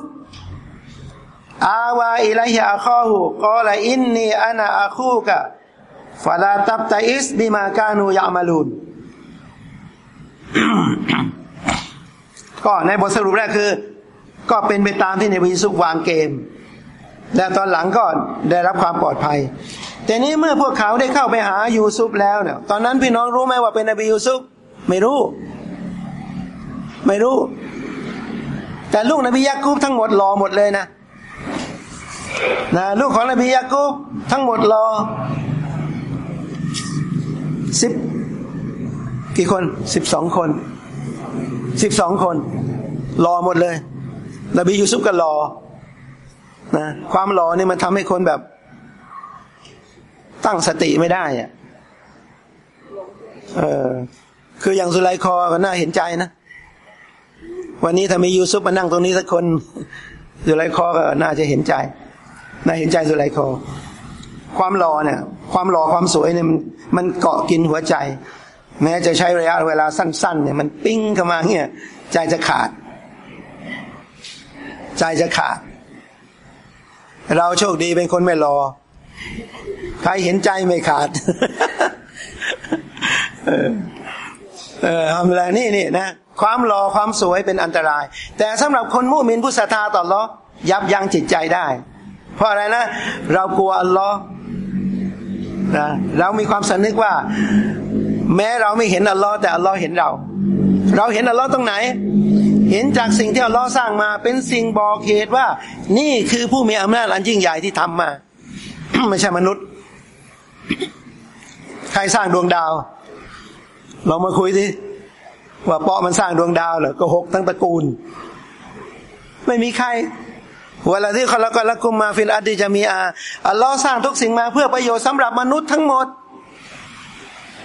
อาวาอิลัยอาข้อหูกอลอินนีอานาอาคูกะฟาลาตับตาอิสบิมากานูยามาลูนก็ในบทสรุปแรกคือ ก็เป็นไปตามที่ในวิสุวางเกม และตอนหลังก็ได้รับความปลอดภัย แต่นี้เมื่อพวกเขาได้เข้าไปหายูซุปแล้วเนี่ย ตอนนั้นพี่น้องรู้ไหมว่าเป็นนบียูซุปไม่รู้ ไม่รู้ แต่ลูกนบียากูบทั้งหมดรอหมดเลยนะนะลูกของนบียากูบทั้งหมดรอสิบกี่คนสิบสองคนสิบสองคน รอหมดเลยนบียูซุปก็รอนะความรอนี่มันทำให้คนแบบ ตั้งสติไม่ได้อะเออ คืออย่างสุไลคอก็น่าเห็นใจนะ วันนี้ถ้ามียูซุปมานั่งตรงนี้สักคนสุไลคอก็น่าจะเห็นใจ น่าเห็นใจสุไลคอ ความรอเนี่ย ความรอความสวยเนี่ยมันมันเกาะกินหัวใจ แม้จะใช้ระยะเวลาสั้น ๆ เนี่ย มันปิ้งเข้ามาเนี่ยใจจะขาด ใจจะขาด เราโชคดีเป็นคนไม่รอ ใครเห็นใจไม่ขาด เออเออทำอะไรนี่นี่นะความหล่อความสวยเป็นอันตราย แต่สำหรับคนมุมินผู้ศรัทธาต่อลอยับยั้งจิตใจได้ เพราะอะไรนะ เรากลัวอัลลอฮ์นะเรามีความสนึกว่า แม้เราไม่เห็นอัลลอฮ์แต่อัลลอฮ์เห็นเรา เราเห็นอัลลอฮ์ตรงไหน เห็นจากสิ่งที่อัลลอฮ์สร้างมา เป็นสิ่งบอกเหตุว่า นี่คือผู้มีอำนาจอันยิ่งใหญ่ที่ทำมา ไม่ใช่มนุษย์ ใครสร้างดวงดาวลองมาคุยสิว่าเปาะมันสร้างดวงดาวเหรอก็หกทั้งตระกูล ไม่มีใครเวลาที่เขาละก็ละกุมมาฟิลอดีจะมีอาอัลลอฮ์สร้างทุกสิ่งมาเพื่อประโยชน์สำหรับมนุษย์ทั้งหมด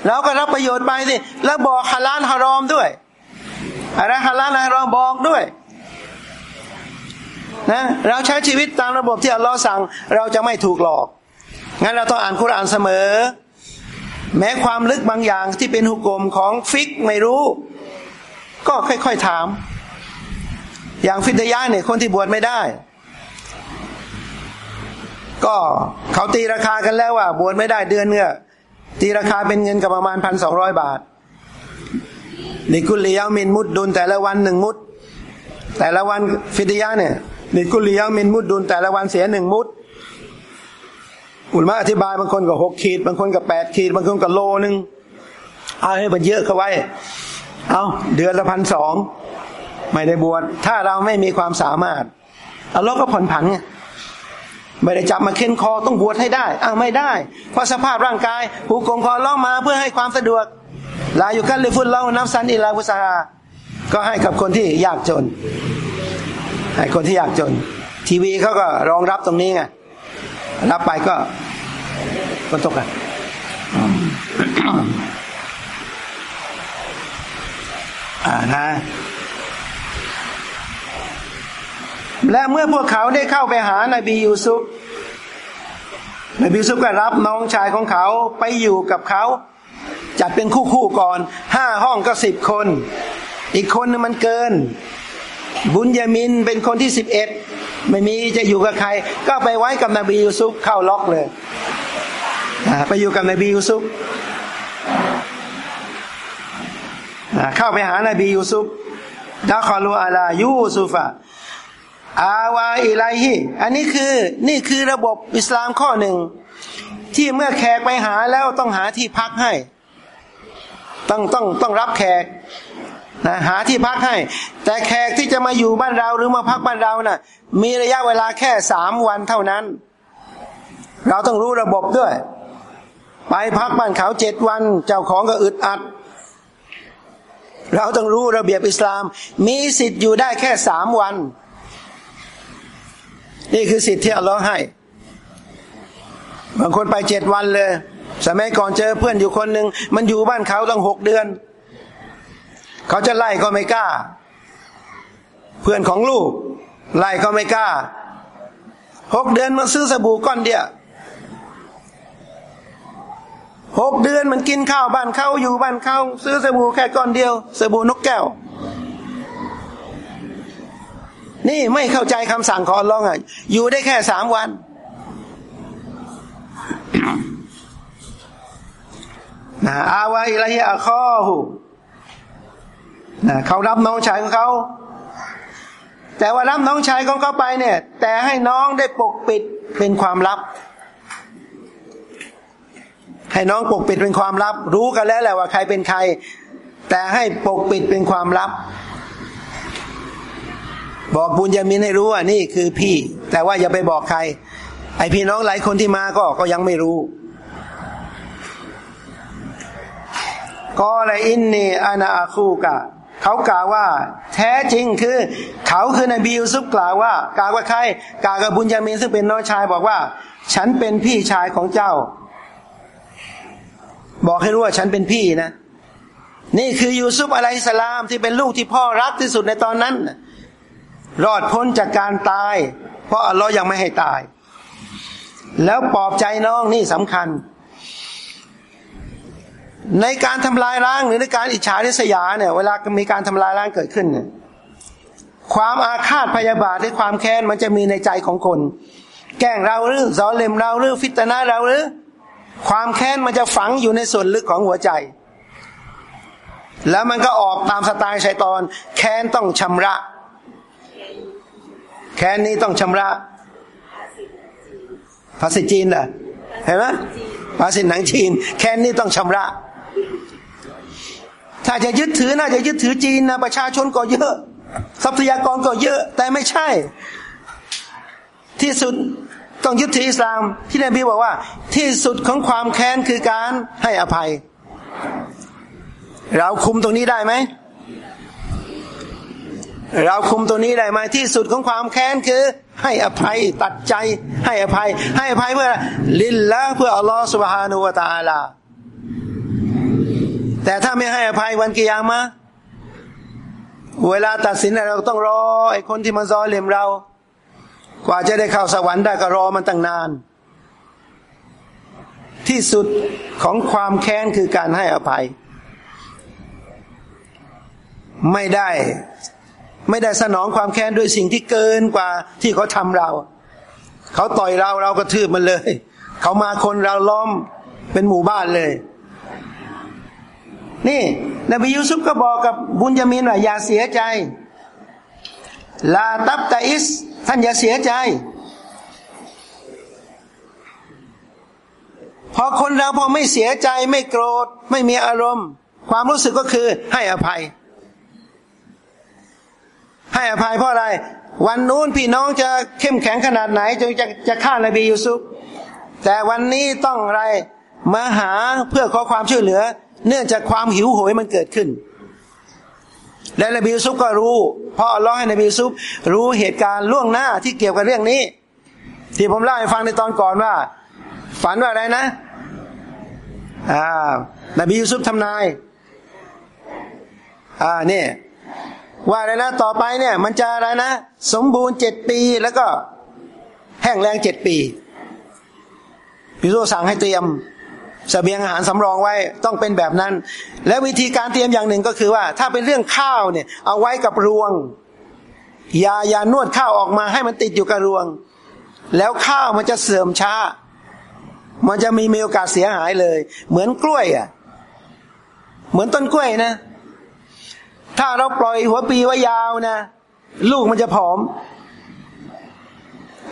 แล้วก็รับประโยชน์ไปสิแล้วบอกฮาลาลฮารอมด้วยอะไรฮาลาลฮารอมบอกด้วยนะเราใช้ชีวิตตามระบบที่อัลลอฮ์สั่ง เราจะไม่ถูกหลอก งั้นเราต้องอ่านคุรานเสมอ แม้ความลึกบางอย่างที่เป็นหุกกลมของฟิกไม่รู้ ก็ค่อยๆถาม อย่างฟิดยะเนี่ยคนที่บวชไม่ได้ ก็เขาตีราคากันแล้วว่า บวชไม่ได้เดือนเนื้อตีราคาเป็นเงินก็ประมาณพันสองร้อยบาทลิกุลียามินมุดดุลแต่ละวันหนึ่งมุด แต่ละวันฟิดยาเนี่ยลิกุลียามินมุดดุลแต่ละวันเสียหนึ่งมุด อุลมะอธิบายบางคนก็หกขีด บางคนก็แปดขีด บางคนก็โลนึงเอาให้มันเยอะเข้าไว้ เอาเดือนละพันสองไม่ได้บวชถ้าเราไม่มีความสามารถเอาลก็ผ่อนผันไงไม่ได้จับมาเค้นคอต้องบวชให้ได้อ้าวไม่ได้ เพราะสภาพร่างกายผูกงคอล่อมาเพื่อให้ความสะดวกลาอยู่กันเลยฟุตเล่านับซันอิลาวุสาก็ให้กับคนที่ยากจนให้คนที่ยากจน ทีวีเขาก็รองรับตรงนี้ไง รับไปก็ก็ตกกันอ่านะและเมื่อพวกเขาได้เข้าไปหานบียูซุฟนบียูซุฟก็รับน้องชายของเขาไปอยู่กับเขาจัดเป็นคู่คู่ก่อนห้าห้องก็สิบคน อีกคนนึงมันเกิน บุญยามินเป็นคนที่สิบเอ็ดไม่มีจะอยู่กับใคร ก็ไปไว้กับนบียูซุฟเข้าล็อกเลยไปอยู่กับนบียูซุฟเข้าไปหานบียูซุฟดาคอลูอาลายูซุฟะอาวาอิไลฮีอันนี้คือนี่คือระบบอิสลามข้อหนึ่ง ที่เมื่อแขกไปหาแล้วต้องหาที่พักให้ ต้องต้องต้องรับแขก นะหาที่พักให้ แต่แขกที่จะมาอยู่บ้านเราหรือมาพักบ้านเรานะ่ะ มีระยะเวลาแค่สามวันเท่านั้น เราต้องรู้ระบบด้วย ไปพักบ้านเขาเจ็ดวัน เจ้าของก็อึดอัด เราต้องรู้ระเบียบอิสลาม มีสิทธิ์อยู่ได้แค่สามวัน นี่คือสิทธิ์ที่อัลลอฮ์ให้ บางคนไปเจ็ดวันเลย สมัยก่อนเจอเพื่อนอยู่คนหนึ่งมันอยู่บ้านเขาตั้งหกเดือน เขาจะไล่ก็ไม่กล้า เพื่อนของลูก ไล่ก็ไม่กล้าหกเดือนมันซื้อสบู่ก้อนเดียวหกเดือนมันกินข้าวบ้านเขาอยู่บ้านเขาซื้อสบู่แค่ก้อนเดียว สบู่นกแก้ว นี่ไม่เข้าใจคำสั่งของอัลลอฮ์อะ อยู่ได้แค่สามวัน นะอาวาอิลัยอาคอหู นะเขารับน้องชายของเขาแต่ว่ารับน้องชายของเขาไปเนี่ย แต่ให้น้องได้ปกปิดเป็นความลับ ให้น้องปกปิดเป็นความลับ รู้กันแล้วแหละว่าใครเป็นใคร แต่ให้ปกปิดเป็นความลับ บอกบุญยามินให้รู้ว่านี่คือพี่ แต่ว่าอย่าไปบอกใคร ไอพี่น้องหลายคนที่มาก็ก็ยังไม่รู้ก็เลยอินนีอานาอาคูกะ เขากล่าวว่าแท้จริงคือ เขาคือนบียูซุฟกล่าวว่ากล่าวว่าใครกล่าวกับบุญยามินซึ่งเป็นน้องชายบอกว่า ฉันเป็นพี่ชายของเจ้า บอกให้รู้ว่าฉันเป็นพี่นะ นี่คือยูซุฟอะลัยสลามที่เป็นลูกที่พ่อรักที่สุดในตอนนั้น รอดพ้นจากการตาย เพราะอัลลอฮ์ยังไม่ให้ตาย แล้วปลอบใจน้องนี่สำคัญ ในการทำลายล้างหรือในการอิจฉาริษยาเนี่ย เวลามีการทำลายล้างเกิดขึ้นเนี่ยความอาฆาตพยาบาทหรือความแค้นมันจะมีในใจของคน แกล้งเราหรือซอเลมเราหรือฟิตนาเราหรือ ความแค้นมันจะฝังอยู่ในส่วนลึกของหัวใจ แล้วมันก็ออกตามสไตล์ชัยตอน แค้นต้องชำระ แค้นนี้ต้องชำระภาษาจีนเหรอเห็นไหมภาษาหนังจีน แค้นนี้ต้องชำระ ถ้าจะยึดถือน่าจะยึดถือจีนนะประชาชนก็เยอะ ทรัพยากรก็เยอะ แต่ไม่ใช่ ที่สุดต้องยึดถืออิสลาม ที่นบีบอกว่า ที่สุดของความแค้นคือการให้อภัย เราคุมตรงนี้ได้ไหมเราคุมตรงนี้ได้ไหมที่สุดของความแค้นคือ ให้อภัยตัดใจให้อภัย ให้อภัยเพื่อลินละเพื่ออัลลอฮฺสุบฮานุวะตาลา แต่ถ้าไม่ให้อภัยวันกิยามะเวลาตัดสินเราต้องรอไอ้คนที่มันซอเลมเรา กว่าจะได้เข้าสวรรค์ได้ก็รอมันตั้งนาน ที่สุดของความแค้นคือการให้อภัย ไม่ได้ ไม่ได้สนองความแค้นด้วยสิ่งที่เกินกว่าที่เขาทำเรา เขาต่อยเราเราก็ทืบมันเลย เขามาคนเราล้อมเป็นหมู่บ้านเลย นี่นบียูซุฟก็บอกกับบุญยามินว่าอย่าเสียใจ ลาตับตาอิส ท่านอย่าเสียใจ พอคนเราพอไม่เสียใจไม่โกรธ ไม่มีอารมณ์ ความรู้สึกก็คือให้อภัย ให้อภัยเพราะอะไร วันนู้นพี่น้องจะเข้มแข็งขนาดไหนจนจะจะฆ่านบียูซุฟแต่วันนี้ต้องอะไรมาหาเพื่อขอความช่วยเหลือ เนื่องจากความหิวโหยมันเกิดขึ้น และนบียูซุฟก็รู้เพราะอัลลอฮ์ให้นบียูซุฟรู้เหตุการณ์ล่วงหน้าที่เกี่ยวกับเรื่องนี้ ที่ผมเล่าให้ฟังในตอนก่อนว่า ฝันว่าอะไรนะอ่านบียูซุฟทำนายอ่าเนี่ยว่าอะไรนะต่อไปเนี่ย มันจะอะไรนะ สมบูรณ์เจ็ดปีแล้วก็แห้งแรงเจ็ดปีพิโซสั่งให้เตรียม สเสบียงอาหารสำรองไว้ต้องเป็นแบบนั้น และวิธีการเตรียมอย่างหนึ่งก็คือว่า ถ้าเป็นเรื่องข้าวเนี่ย เอาไว้กับรวงอย่าอย่านวดข้าวออกมาให้มันติดอยู่กับรวง แล้วข้าวมันจะเสื่อมช้า มันจะมีมีโอกาสเสียหายเลย เหมือนกล้วยอะ เหมือนต้นกล้วยนะ ถ้าเราปล่อยหัวปีไว้ยาวนะลูกมันจะผอม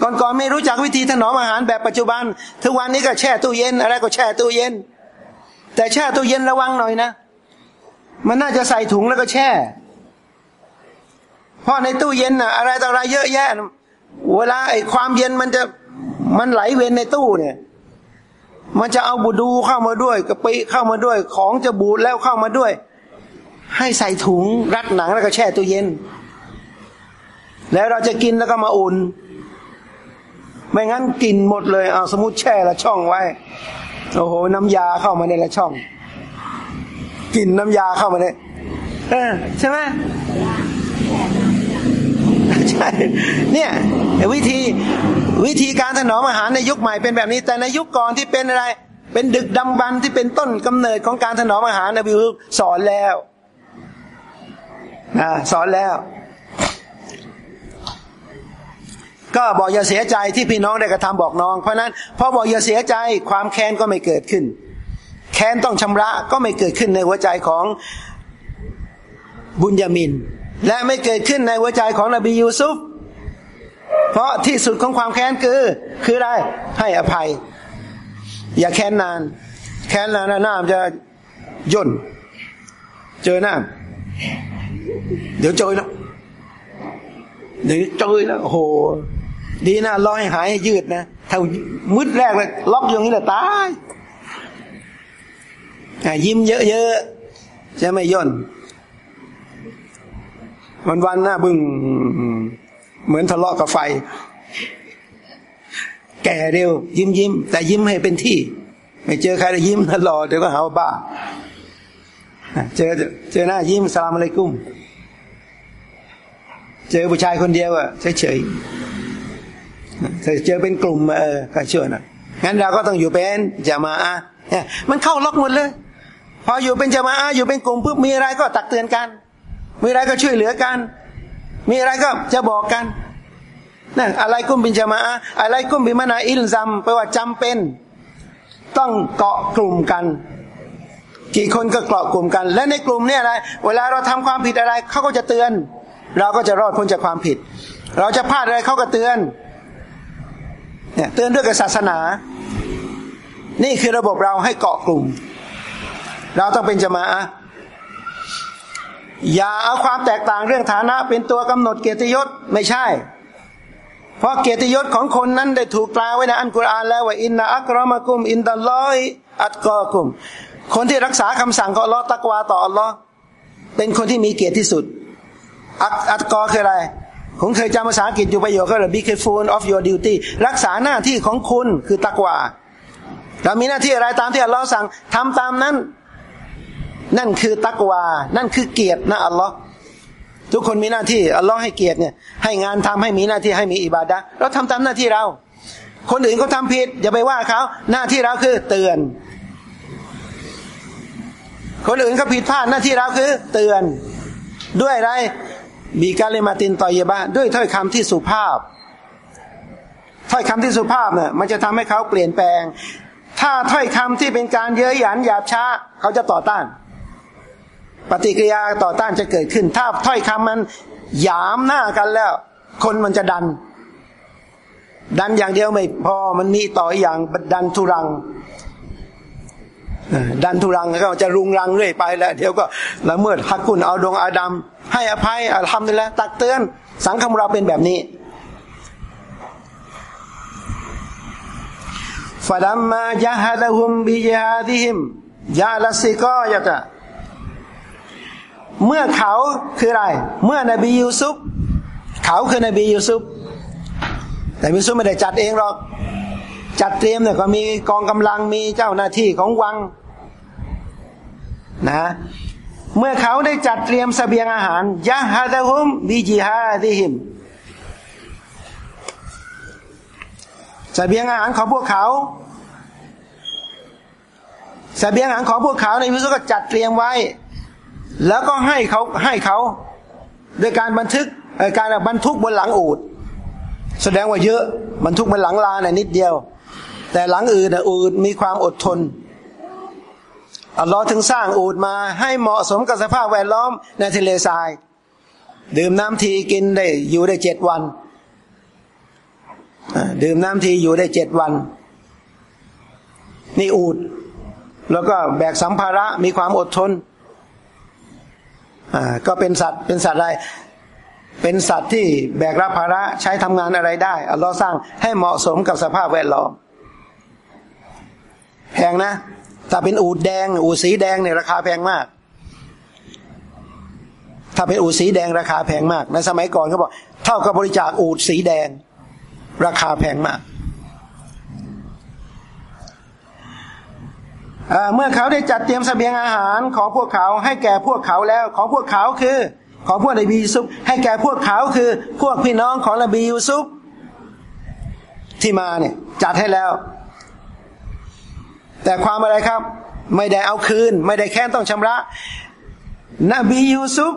ก่อนๆไม่รู้จักวิธีถนอมอาหารแบบปัจจุบัน ทุกวันนี้ก็แช่ตู้เย็น อะไรก็แช่ตู้เย็น แต่แช่ตู้เย็นระวังหน่อยนะ มันน่าจะใส่ถุงแล้วก็แช่ เพราะในตู้เย็นน่ะอะไรต่ออะไรเยอะแยะ เวลาไอ้ความเย็นมันจะมันไหลเวียนในตู้เนี่ยมันจะเอาบูดูเข้ามาด้วยกระปิเข้ามาด้วย ของจะบูดแล้วเข้ามาด้วย ให้ใส่ถุงรัดหนังแล้วก็แช่ตู้เย็น แล้วเราจะกินแล้วก็มาอุ่น ไม่งั้นกินหมดเลยเอาสมมติแช่ละช่องไว้ โอ้โห น้ำยาเข้ามาในละช่องกินน้ำยาเข้ามาเลยเออใช่ไหมใช่เนี่ยวิธีวิธีการถนอมอาหารในยุคใหม่เป็นแบบนี้ แต่ในยุคก่อนที่เป็นอะไร เป็นดึกดำบรรที่เป็นต้นกำเนิดของการถนอมอาหารนบีสอนแล้วนะสอนแล้ว ก็บอกอย่าเสียใจที่พี่น้องได้กระทำบอกน้อง เพราะนั้นพอบอกอย่าเสียใจความแค้นก็ไม่เกิดขึ้น แค้นต้องชำระก็ไม่เกิดขึ้นในหัวใจของบุญยามิน และไม่เกิดขึ้นในหัวใจของนบียูซุฟเพราะที่สุดของความแค้นคือ คืออะไรให้อภัย อย่าแค้นนาน แค้นนานหน้าจะย่นเจอหน้าเดี๋ยวเจอแล้วเดี๋ยวเจอแล้วโอ้โห ดีนะรอให้หายให้ยืดนะถ้ามืดแรกเลยล็อกอย่างนี้แหละตายยิ้มเยอะๆจะไม่ย่น วันวันหน้าบึ้งเหมือนทะเลาะกับไฟ แก่เร็ว ยิ้มยิ้มแต่ยิ้มให้เป็นที่ ไม่เจอใครแล้วยิ้มตลอดเดี๋ยวก็หาว่าบ้าเจอเจอหน้ายิ้มสลามอะไรกุ้ม เจอผู้ชายคนเดียวอะเฉย เจอเป็นกลุ่มเออก็ช่วยนะงั้นเราก็ต้องอยู่เป็นจะมาอะมันเข้าล็อกหมดเลย พออยู่เป็นจะมาอะอยู่เป็นกลุ่มปุ๊บมีอะไรก็ตักเตือนกัน มีอะไรก็ช่วยเหลือกัน มีอะไรก็จะบอกกันนั่นอะไรกุ้มเป็นจะมาอะอะไรกุ้มเป็นมานาอิลซัมแปลว่าจำเป็น ต้องเกาะกลุ่มกันกี่คนก็เกาะกลุ่มกัน และในกลุ่มเนี่ยอะไรเวลาเราทำความผิดอะไรเขาก็จะเตือน เราก็จะรอดพ้นจากความผิด เราจะพลาดอะไรเขาก็เตือน เนี่ยเตือนด้วยกับศาสนา นี่คือระบบเราให้เกาะกลุ่ม เราต้องเป็นจมาอะอย่าเอาความแตกต่างเรื่องฐานะเป็นตัวกำหนดเกียรติยศไม่ใช่ เพราะเกียรติยศของคนนั้นได้ถูกกล่าวไว้ในอันกุรอานแล้วว่าอินนาอัครมะกุม อินดัลลอยอัตกอกุม คนที่รักษาคำสั่งของอัลลอฮ์ตักวาต่ออัลลอฮ์เป็นคนที่มีเกียรติที่สุด อัตอัตกอคืออะไร ผมเคยจำภาษาอังกฤษอยู่ประโยคก็เลย be careful of your duty รักษาหน้าที่ของคุณคือตักวาเรามีหน้าที่อะไรตามที่อัลลอฮ์สั่งทำตามนั้น นั่นคือตักวา นั่นคือเกียรตินะอัลลอฮ์ทุกคนมีหน้าที่อัลลอฮ์ให้เกียรติเนี่ย ให้งานทำให้มีหน้าที่ให้มีอิบาดะเราทำตามหน้าที่เรา คนอื่นเขาทาผิด อย่าไปว่าเขาหน้าที่เราคือเตือน คนอื่นเขาผิดพลาดหน้าที่เราคือ เตือน ด้วยอะไร บีกาเลมาตินตอยบะด้วยถ้อยคำที่สุภาพ ถ้อยคำที่สุภาพเนี่ยมันจะทำให้เขาเปลี่ยนแปลง ถ้าถ้อยคำที่เป็นการเย้ยหยันหยาบช้า เขาจะต่อต้าน ปฏิกิริยาต่อต้านจะเกิดขึ้น ถ้าถ้อยคำมันหยามหน้ากันแล้ว คนมันจะดัน ดันอย่างเดียวไม่พอมันมีต่ออย่างดันทุรัง ดันทุรังก็จะรุงรังเรื่อยไปแล้วเดี๋ยวก็ละเมิดฮักกุนเอาดวงอาดัมให้อภัยอัลฮัมดุลิลละตักเตือน สังคมเราเป็นแบบนี้ฟาดัมมายาฮะดะฮุมบิยาดิฮิมยาลาซิกอยะตะเมื่อเขาคืออะไร เมื่อนบียูซุฟเขาคือนบียูซุฟแต่ยูซุฟไม่ได้จัดเองหรอก จัดเตรียมเนี่ยก็มีกองกำลังมีเจ้าหน้าที่ของวังนะเมื่อเขาได้จัดเตรียมสเสบียงอาหารยะฮาดะฮุมบิจิฮาดิฮิมสเสบียงอาหารของพวกเขาสเสบียงอาหารของพวกเขาในวิสุก็จัดเตรียมไว้ แล้วก็ให้เขาให้เขาโดยการบันทึกการบรรทุกบนหลังอูดแสดงว่าเยอะบรรทุกบนหลังลาเนี่ยนิดเดียว แต่หลังอื่นอูดมีความอดทนอัลลอฮ์ถึงสร้างอูดมาให้เหมาะสมกับสภาพแวดล้อมในทะเลทราย ดื่มน้ำทีกินได้อยู่ได้เจ็ดวัน ดื่มน้ำทีอยู่ได้เจ็ดวัน นี่อูด แล้วก็แบกสัมภาระมีความอดทนอ่าก็เป็นสัตว์เป็นสัตว์อะไร เป็นสัตว์ที่แบกรับภาระใช้ทำงานอะไรได้อัลลอฮ์สร้างให้เหมาะสมกับสภาพแวดล้อม แพงนะถ้าเป็นอูดแดง อูดสีแดงเนี่ยราคาแพงมาก ถ้าเป็นอูดสีแดงราคาแพงมากในสมัยก่อนเขาบอก เท่ากับบริจาคอูดสีแดง ราคาแพงมากเมื่อเขาได้จัดเตรียมสเสบียงอาหารของพวกเขาให้แก่พวกเขาแล้วของพวกเขาคือ ของพวกนบียูซุปให้แก่พวกเขาคือ พวกพี่น้องของนบียูซุปที่มาเนี่ยจัดให้แล้ว แต่ความอะไรครับ ไม่ได้เอาคืน ไม่ได้แค้นต้องชำระ นบียูซุฟ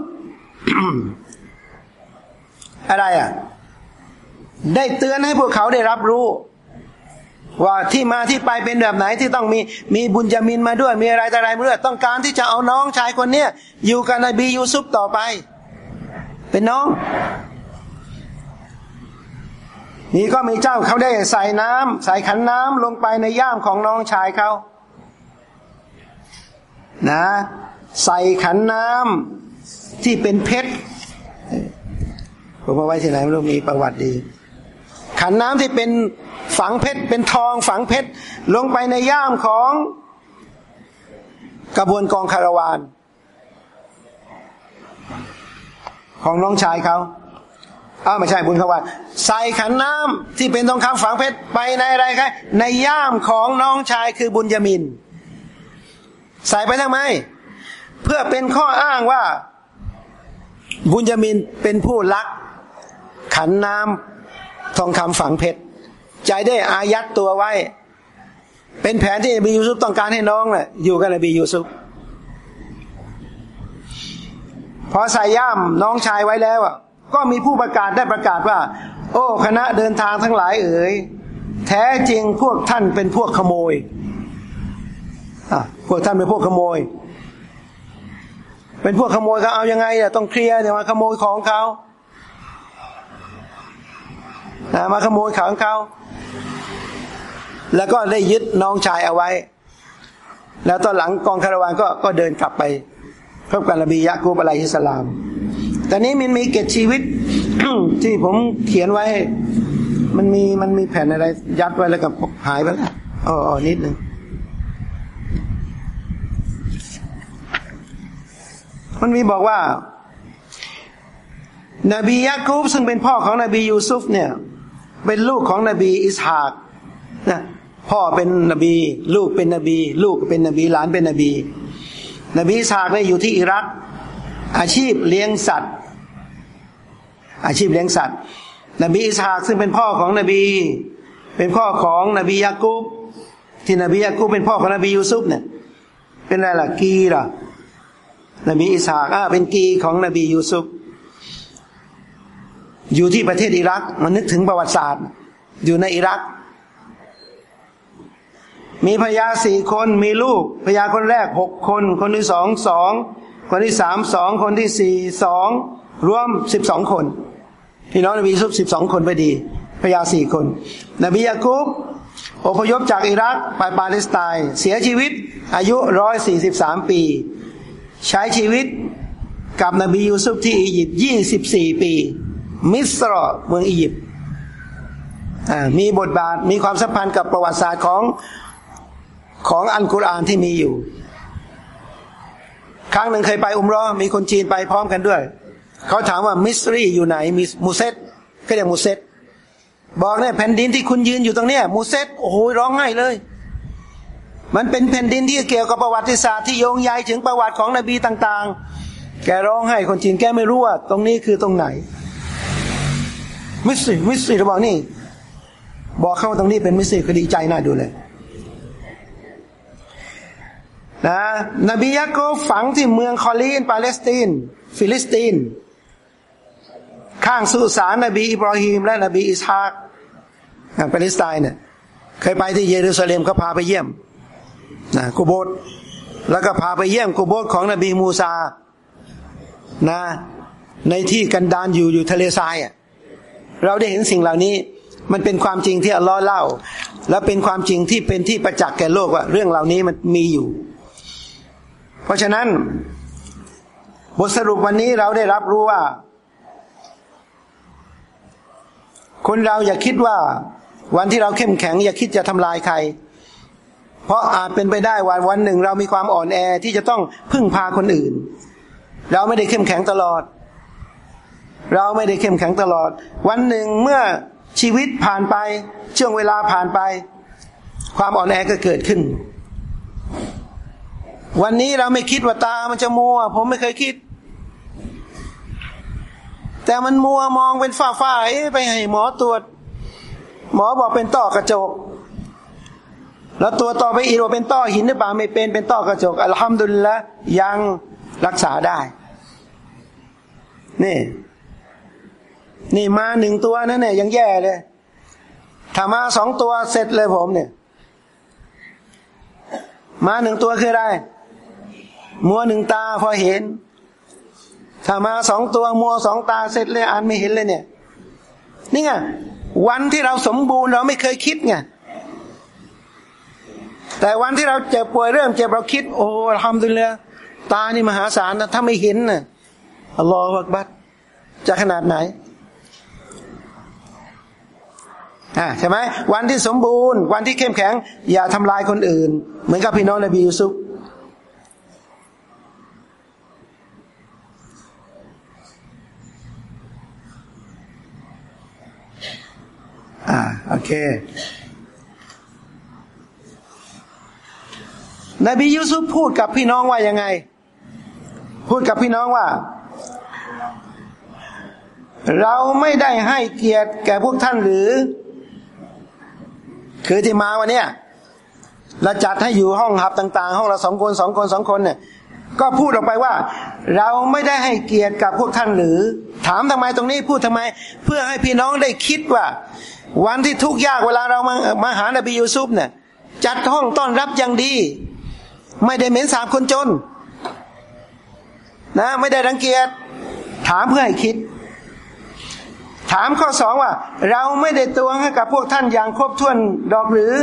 อะไรอะ ได้เตือนให้พวกเขาได้รับรู้ ว่าที่มาที่ไปเป็นแบบไหนที่ต้องมีมีบุญจามินมาด้วย มีอะไรแต่อะไรมาด้วยต้องการที่จะเอาน้องชายคนเนี้ยอยู่กับนบียูซุฟต่อไป เป็นน้อง นี่ก็มีเจ้าเขาได้ใส่น้ำใส่ขันน้ำลงไปในย่ามของน้องชายเขานะ ใส่ขันน้ำที่เป็นเพชรผมเอาไว้ที่ไหนไม่รู้มีประวัติดี ขันน้ำที่เป็นฝังเพชรเป็นทองฝังเพชรลงไปในย่ามของกระบวนกองคาราวาน ของน้องชายเขา อ้าวไม่ใช่บุญขวานใส่ขันน้ำที่เป็นทองคำฝังเพชรไปในอะไรครับในย่ามของน้องชายคือบุญยมิน ใส่ไปทำไม เพื่อเป็นข้ออ้างว่า บุญยมินเป็นผู้ลัก ขันน้ำทองคำฝังเพชรใจได้อายัดตัวไว้ เป็นแผนที่นบียูซุปต้องการให้น้องน่ะอยู่กับนบียูซุปพอใส่ย่ามน้องชายไว้แล้วอะ ก็มีผู้ประกาศได้ประกาศว่า โอ้คณะเดินทางทั้งหลายเอ๋ยแท้จริงพวกท่านเป็นพวกขโมยพวกท่านเป็นพวกขโมย เป็นพวกขโมยเขาเอายังไงอะต้องเคลียร์เดี๋ยมาขโมยของเขามาขโมยของเขา แล้วก็ได้ยึดน้องชายเอาไว้ แล้วตอนหลังกองคาราวานก็ก็เดินกลับไปพบกับนบียะกูบอะลัยฮิสลาม แต่นี้มันมีเกตชีวิตที่ผมเขียนไว้ มันมีมันมีแผ่นอะไร ยัดไว้แล้วก็หายไปแล้วอ๋อนิดหนึ่งมันมีบอกว่า นบียะกูบซึ่งเป็นพ่อของนบียูซุฟเนี่ย เป็นลูกของนบีอิสฮากนะพ่อเป็นนบี ลูกเป็นนบี ลูกเป็นนบีหลานเป็นนบี นบีอิสฮากเนี่ยอยู่ที่อิรัก อาชีพเลี้ยงสัตว์ อาชีพเลี้ยงสัตว์ นบีอิสฮากซึ่งเป็นพ่อของนบี เป็นพ่อของนบียากุบที่นบียากุบเป็นพ่อของนบียูซุฟเนี่ย เป็นอะไรล่ะกีล่ะนบีอิสฮากอ่าเป็นกีของนบียูซุฟอยู่ที่ประเทศอิรักมันนึกถึงประวัติศาสตร์ อยู่ในอิรัก มีพญาสี่คนมีลูกพญาคนแรกหกคน คนที่สองสอง คนที่สามสองคนที่สี่สองรวมสิบสองคนพี่น้องนบีซุฟสิบสองคนไปดีพญาสี่คน นบียากุบอพยพจากอิรักไปปาเลสไตน์เสียชีวิตอายุร้อยสี่สิบสามปี ใช้ชีวิตกับนบียูซุฟที่อียิปต์ยี่สิบสี่ปี มิสรเมืองอียิปต์มีบทบาทมีความสัมพันธ์กับประวัติศาสตร์ของของอันกุรอานที่มีอยู่ ครั้งหนึ่งเคยไปอุมรอมีคนจีนไปพร้อมกันด้วย เขาถามว่ามิสรีอยู่ไหนมีมูเซตก็เรียกมูเซตบอกเนี่ยแผ่นดินที่คุณยืนอยู่ตรงเนี้ยมูเซตโอ้โหร้องไห้เลย มันเป็นแผ่นดินที่เกี่ยวกับประวัติศาสตร์ที่โยงใยถึงประวัติของนบีต่าง ๆ แกร้องไห้คนจีนแกไม่รู้ว่า ตรงนี้คือตรงไหน مصري مصري เราบอกนี่ บอกเข้าตรงนี้เป็น مصري ก็ดีใจน่าดูเลย นะนบียะโกฝังที่เมืองคอลีลปาเลสไตน์ฟิลิสติน ข้างสุสานนบีอิบราฮิมและนบีอิสฮากปาเลสไตน์เนี่ยเคยไปที่เยรูซาเล็มเขาพาไปเยี่ยมนะกูโบสแล้วก็พาไปเยี่ยมกูโบสของนบีมูซานะในที่กันดารอยู่อยู่ทะเลทรายอะเราได้เห็นสิ่งเหล่านี้ มันเป็นความจริงที่อัลลอฮ์เล่า และเป็นความจริงที่เป็นที่ประจักษ์แก่โลกว่า เรื่องเหล่านี้มันมีอยู่ เพราะฉะนั้น บทสรุปวันนี้เราได้รับรู้ว่า คนเราอย่าคิดว่า วันที่เราเข้มแข็ง อย่าคิดจะทำลายใคร เพราะอาจเป็นไปได้วันวันหนึ่ง เรามีความอ่อนแอที่จะต้องพึ่งพาคนอื่น เราไม่ได้เข้มแข็งตลอด เราไม่ได้เข้มแข็งตลอด วันหนึ่งเมื่อชีวิตผ่านไปช่วงเวลาผ่านไป ความอ่อนแอก็เกิดขึ้น วันนี้เราไม่คิดว่าตามันจะมัว ผมไม่เคยคิด แต่มันมัวมองเป็นฝ้าฝ้าไปให้หมอตรวจ หมอบอกเป็นต้อกระจก แล้วตัวต่อไปอีกว่าเป็นต้อหินหรือเปล่าไม่เป็นเป็นต้อกระจกอัลฮัมดุลิลละยังรักษาได้ นี่ นี่มาหนึ่งตัวนั่นเนี่ยยังแย่เลยถ้ามาสองตัวเสร็จเลยผมเนี่ย มาหนึ่งตัวคืออะไร มัวหนึ่งตาพอเห็น ถ้ามาสองตัวมัวสองตาเสร็จเลยอ่านไม่เห็นเลยเนี่ย นี่ไงวันที่เราสมบูรณ์เราไม่เคยคิดไงแต่วันที่เราเจ็บป่วยเริ่มเจ็บเราคิด โอ้ทำดุเลยตานี่มหาศาลนะถ้าไม่เห็นนะอัลลอฮฺบักบัดจะขนาดไหนอ่าใช่ไหมวันที่สมบูรณ์ วันที่เข้มแข็ง อย่าทำลายคนอื่น เหมือนกับพี่น้องนบียูซุฟ อ่า โอเคนบียูซุฟพูดกับพี่น้องว่ายังไง พูดกับพี่น้องว่า เราไม่ได้ให้เกียรติแก่พวกท่านหรือ คือที่มาวันเนี้ยเราจัดให้อยู่ห้องหับต่าง ๆ ห้องละสองคนสองคนสองคนเนี่ย ก็พูดออกไปว่า เราไม่ได้ให้เกียรติกับพวกท่านหรือ ถามทำไมตรงนี้พูดทำไม เพื่อให้พี่น้องได้คิดว่า วันที่ทุกข์ยากเวลาเรามามาหานบียูซุฟเนี่ย จัดห้องต้อนรับอย่างดี ไม่ได้เหม็นสาบคนจน นะ ไม่ได้รังเกียจถามเพื่อให้คิด ถามข้อสองว่า เราไม่ได้ตวงให้กับพวกท่านอย่างครบถ้วนดอกหรือ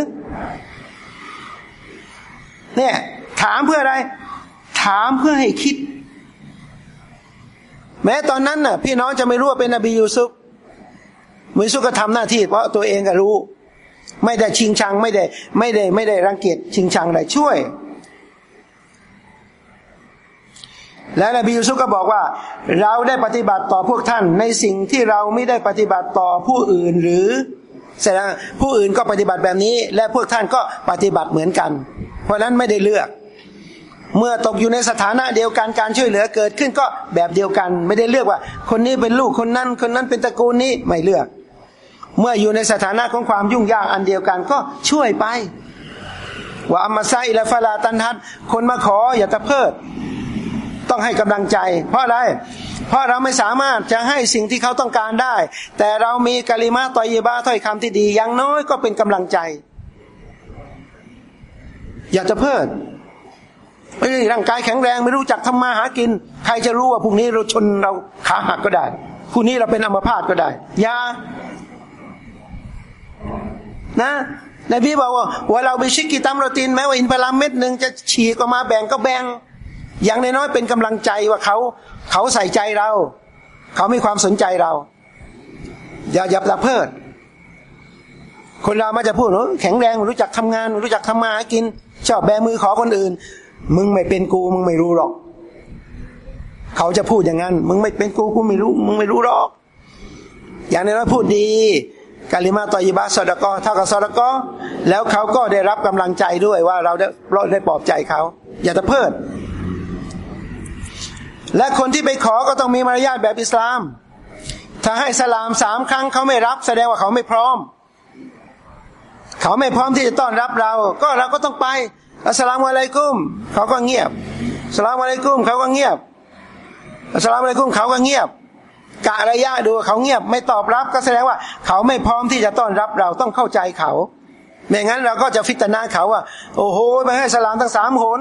เนี่ย ถามเพื่ออะไร ถามเพื่อให้คิด แม้ตอนนั้นน่ะ พี่น้องจะไม่รู้ว่าเป็นนบียูซุฟ มิสุก็ทำหน้าที่เพราะตัวเองก็รู้ ไม่ได้ชิงชังไม่ได้ไม่ได้ไม่ได้รังเกียจชิงชังอะไรช่วย และนบียูซุก็บอกว่า เราได้ปฏิบัติต่อพวกท่านในสิ่งที่เราไม่ได้ปฏิบัติต่อผู้อื่นหรือแสดงผู้อื่นก็ปฏิบัติแบบนี้ และพวกท่านก็ปฏิบัติเหมือนกัน เพราะนั้นไม่ได้เลือก เมื่อตกอยู่ในสถานะเดียวกันการช่วยเหลือเกิดขึ้นก็แบบเดียวกัน ไม่ได้เลือกว่า คนนี้เป็นลูกคนนั้นคนนั้นเป็นตระกูลนี้ไม่เลือก เมื่ออยู่ในสถานะของความยุ่งยากอันเดียวกันก็ช่วยไป ว่าอัมมาไซและฟาลาตันทัดคนมาขออย่าตะเพิด ต้องให้กำลังใจ เพราะอะไร เพราะเราไม่สามารถจะให้สิ่งที่เขาต้องการได้ แต่เรามีกะลิมาตอยบาถ้อยคำที่ดีอย่างน้อยก็เป็นกำลังใจ อยากจะเพิดไม่ได้ร่างกายแข็งแรงไม่รู้จักทำมาหากิน ใครจะรู้ว่าพรุ่งนี้เราชนเราขาหักก็ได้พรุ่งนี้เราเป็นอัมพาตก็ได้ยา นะนบีบอกว่าว่าเราไปชิกกิตัมโรตินแม้ว่าอินพลามเม็ดหนึ่งจะฉีกออกมาแบ่งก็แบ่ง อย่างน้อยๆเป็นกำลังใจว่าเขาเขาใส่ใจเรา เขามีความสนใจเรา อย่าอย่าตะเพิด คนเรามาจะพูดว่าแข็งแรงรู้จักทำงาน รู้จักทำมาหากิน ชอบแบมือขอคนอื่น มึงไม่เป็นกูมึงไม่รู้หรอก เขาจะพูดอย่างนั้น มึงไม่เป็นกูกูไม่รู้ มึงไม่รู้หรอก อย่างนี้เราพูดดี กาลิมาตอยิบาสอดกอเท่ากับสอดกอแล้วเขาก็ได้รับกำลังใจด้วยว่าเราได้เราได้ปลอบใจเขา อย่าตะเพิด และคนที่ไปขอก็ต้องมีมารยาทแบบอิสลาม ถ้าให้สลามสามครั้งเขาไม่รับ แสดงว่าเขาไม่พร้อม เขาไม่พร้อมที่จะต้อนรับเรา ก็เราก็ต้องไปอัสลามอะลัยกุมเขาก็เงียบอัสลามอะลัยกุมเขาก็เงียบอัสลามอะลัยกุมเขาก็เงียบ กะระยะดูเขาเงียบไม่ตอบรับก็แสดงว่า เขาไม่พร้อมที่จะต้อนรับเราต้องเข้าใจเขาไม่งั้นเราก็จะฟิตนาเขาว่า โอ้โหมาให้สลามทั้งสามหน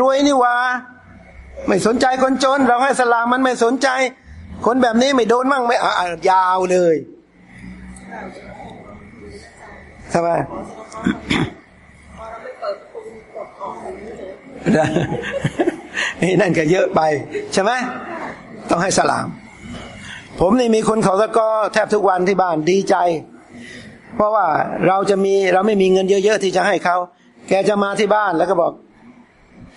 รวยนี่ว่าไม่สนใจคนจน เราให้สลามมันไม่สนใจ คนแบบนี้ไม่โดนมั่งไม่อ่ายาวเลยทำไมนี่นั่นก็เยอะไป ใช่ไหม ต้องให้สลาม ผมนี่มีคนเขาตะก็แทบทุกวันที่บ้านดีใจ เพราะว่าเราจะมีเราไม่มีเงินเยอะๆที่จะให้เขา แกจะมาที่บ้านแล้วก็บอก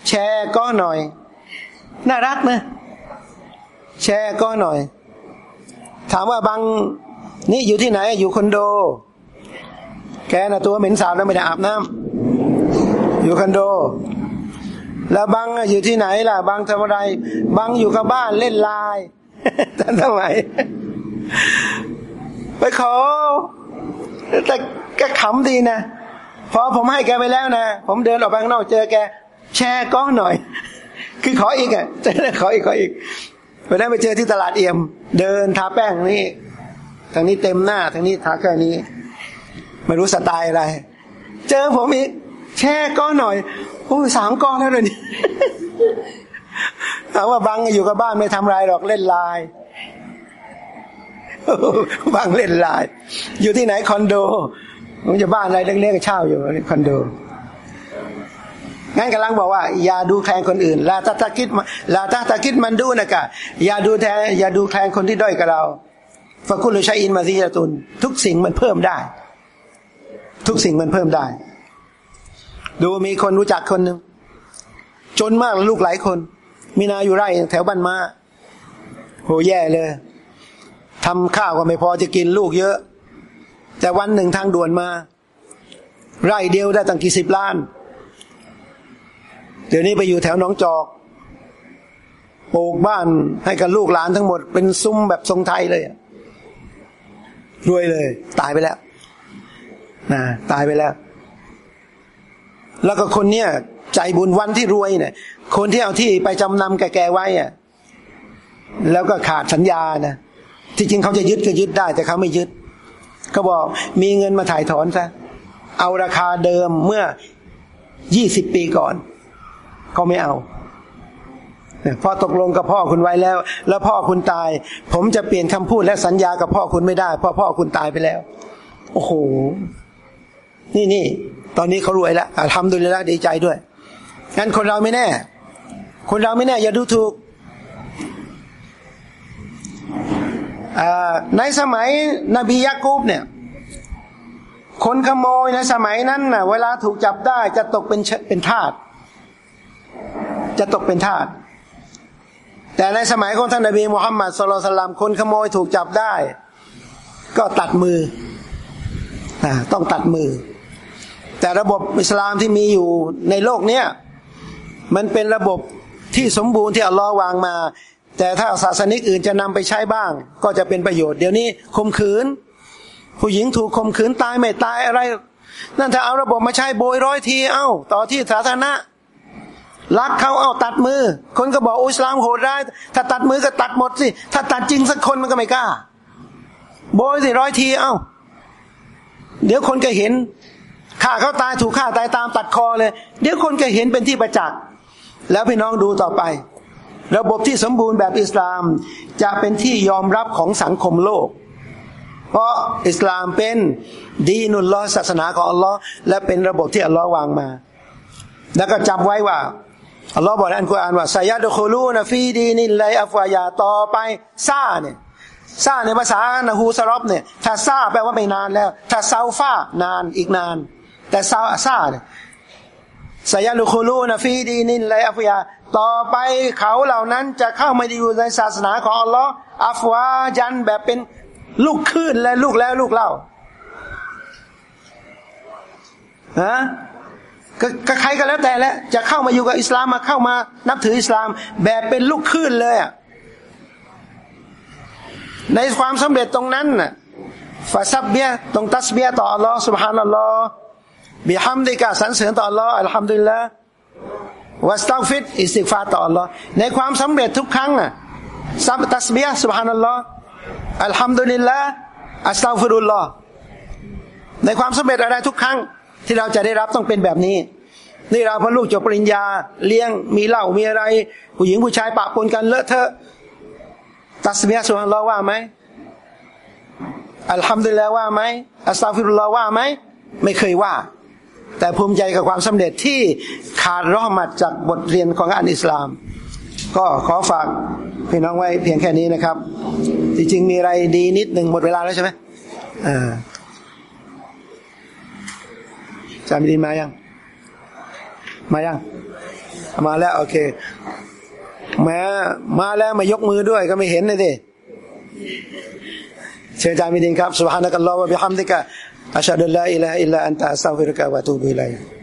แชร์ก็หน่อย น่ารักนะแชร์ก็หน่อย ถามว่าบางนี่อยู่ที่ไหนอยู่คอนโด แกนะตัวเหม็นสาบแล้วไม่ได้อาบน้ำอยู่คอนโด แล้วบางอยู่ที่ไหนล่ะบางทำอะไรบางอยู่กับบ้านเล่นไลน์ท่านทำไมไปขอแต่แกขำดีนะพอผมให้แกไปแล้วนะ ผมเดินออกไปข้างนอกเจอแก แชร์ก้อนหน่อย คือขออีกอะจะขออีกขออีกวันนั้นไปเจอที่ตลาดเอี่ยม เดินทาแป้งนี่ทางนี้เต็มหน้าทางนี้ทาแค่นี้ ไม่รู้สไตล์อะไร เจอผมอีก แช่ก้อนหน่อยโอ้สามก้อนแล้วเลยนี่ถามว่าบังอยู่กับบ้านไม่ทำไรหรอกเล่นลน์บังเล่นลน์อยู่ที่ไหนคอนโดผมจะบ้านอะไรเล็กๆเช่าอยู่คอนโดงั้นกำลังบอกว่าอย่าดูแคลนคนอื่นลาตาตาคิดลาตาตาคิดมันดูนะกะอย่าดูแทนอย่าดูแคลนคนที่ด้อยกับเราฟะกุลชัยอินมาซียตุน ทุกสิ่งมันเพิ่มได้ ทุกสิ่งมันเพิ่มได้ ดูมีคนรู้จักคนหนึ่งจนมากลูกหลายคน มีนาอยู่ไร่แถวบ้านมาโหแย่เลยทำข้าวก็ไม่พอจะกินลูกเยอะ แต่วันหนึ่งทางด่วนมา ไร่เดียวได้ตั้งกี่สิบล้าน เดี๋ยวนี้ไปอยู่แถวน้องจอกปลูกบ้านให้กับลูกหลานทั้งหมด เป็นซุ้มแบบทรงไทยเลยรวยเลย ตายไปแล้วนะตายไปแล้ว แล้วก็คนเนี้ยใจบุญวันที่รวยเนี่ยคนที่เอาที่ไปจำนำแกไว้อะแล้วก็ขาดสัญญานะที่จริงเขาจะยึดก็ยึดได้ แต่เขาไม่ยึดเขาบอกมีเงินมาถ่ายถอนซะเอาราคาเดิมเมื่อยี่สิบปีก่อนเขาไม่เอาพอตกลงกับพ่อคุณไว้แล้ว แล้วพ่อคุณตาย ผมจะเปลี่ยนคำพูดและสัญญากับพ่อคุณไม่ได้เพราะพ่อคุณตายไปแล้ว โอ้โห นี่นี่ตอนนี้เขารวยแล้วทำดูแลดีใจด้วยงั้นคนเราไม่แน่ คนเราไม่แน่ อย่าดูถูกในสมัยนบียะกูบเนี่ย คนขโมยในสมัยนั้นน่ะ เวลาถูกจับได้จะตกเป็นเป็นทาสจะตกเป็นทาสแต่ในสมัยของท่านนบีมุฮัมมัดสุลตัลามคนขโมยถูกจับได้ ก็ตัดมือต้องตัดมือ แต่ระบบอิสลามที่มีอยู่ในโลกเนี้ยมันเป็นระบบที่สมบูรณ์ที่อัลลอฮ์วางมา แต่ถ้าศาสนิกอื่นจะนำไปใช้บ้าง ก็จะเป็นประโยชน์เดี๋ยวนี้ข่มขืน ผู้หญิงถูกข่มขืนตายไม่ตายอะไร นั่นถ้าเอาระบบมาใช้โบยร้อยทีเอ้า ต่อที่สาธารณะรักเขาเอาตัดมือ คนก็บอกอิสลามโหดร้ายถ้าตัดมือก็ตัดหมดสิ ถ้าตัดจริงสักคนมันก็ไม่กล้า โบยสิร้อยทีเอ้า เดี๋ยวคนก็เห็น ฆ่าเขาตายถูกฆ่าตายตามตัดคอเลย เดี๋ยวคนก็เห็นเป็นที่ประจักษ์แล้วพี่น้องดูต่อไป ระบบที่สมบูรณ์แบบอิสลามจะเป็นที่ยอมรับของสังคมโลก เพราะอิสลามเป็นดีนุลลอศาสนาของอัลลอฮ์และเป็นระบบที่อัลลอฮ์วางมา แล้วก็จำไว้ว่าอัลลอฮ์บอกในอันกุรอานว่าไซยัดโคลูนฟีดีนิลไลอัฟวายาต่อไปซาเนี่ยซาในภาษานาฮูสรอบเนี่ยถ้าซาแปลว่าไม่นานแล้ว ถ้าซาฟานานอีกนาน แต่ซาซาเนี่ยสยาลูคูลูนะฟีดีนินไลอัฟยา ต่อไปเขาเหล่านั้นจะเข้ามาอยู่ในศาสนาของอัลลอฮ์أفواجا แบบเป็นลูกคลื่นและลูกแล้วลูกเล่าฮะก็ใครก็แล้วแต่แหละจะเข้ามาอยู่กับอิสลามมาเข้ามานับถืออิสลาม แบบเป็นลูกคลื่นเลยอะในความสำเร็จตรงนั้นน่ะفسبح ตรง تسبيح ต่ออัลลอฮ์ سبحان الله بحمدك สรรเสริญต่ออัลลอฮ์ الحمد لله واستغفر استغفار ต่ออัลลอฮ์ในความสำเร็จทุกครั้งอะซับ تسبيح سبحان الله الحمد للهอัสตัฟิรุลลอฮ์ในความสำเร็จอะไรทุกครั้ง ที่เราจะได้รับต้องเป็นแบบนี้ นี่เราพอลูกจบปริญญาเลี้ยงมีเหล้ามีอะไร ผู้หญิงผู้ชายปะปนกันเลอะเทอะตัสเมียสุบฮันัลลอว่าไหมอัลฮัมดุลิลละว่าไหมอัสตัฟิรุลลอฮ์ว่าไหมไม่เคยว่า แต่ภูมิใจกับความสำเร็จที่ขาดรอมาจากบทเรียนของอันอิสลาม ก็ขอฝากพี่น้องไว้เพียงแค่นี้นะครับ จริงๆมีอะไรดีนิดหนึ่งหมดเวลาแล้วใช่ไหมอ่าจามีดีมายัง มายัง มาแล้ว โอเคแม้มาแล้วมายกมือด้วยก็ไม่เห็นเลยดิเชิญจามีดีครับสุบฮานะกลอวะบิฮัมดิกะ Asyhadu la ilaha illa anta astaghfiruka wa atubu ilaik.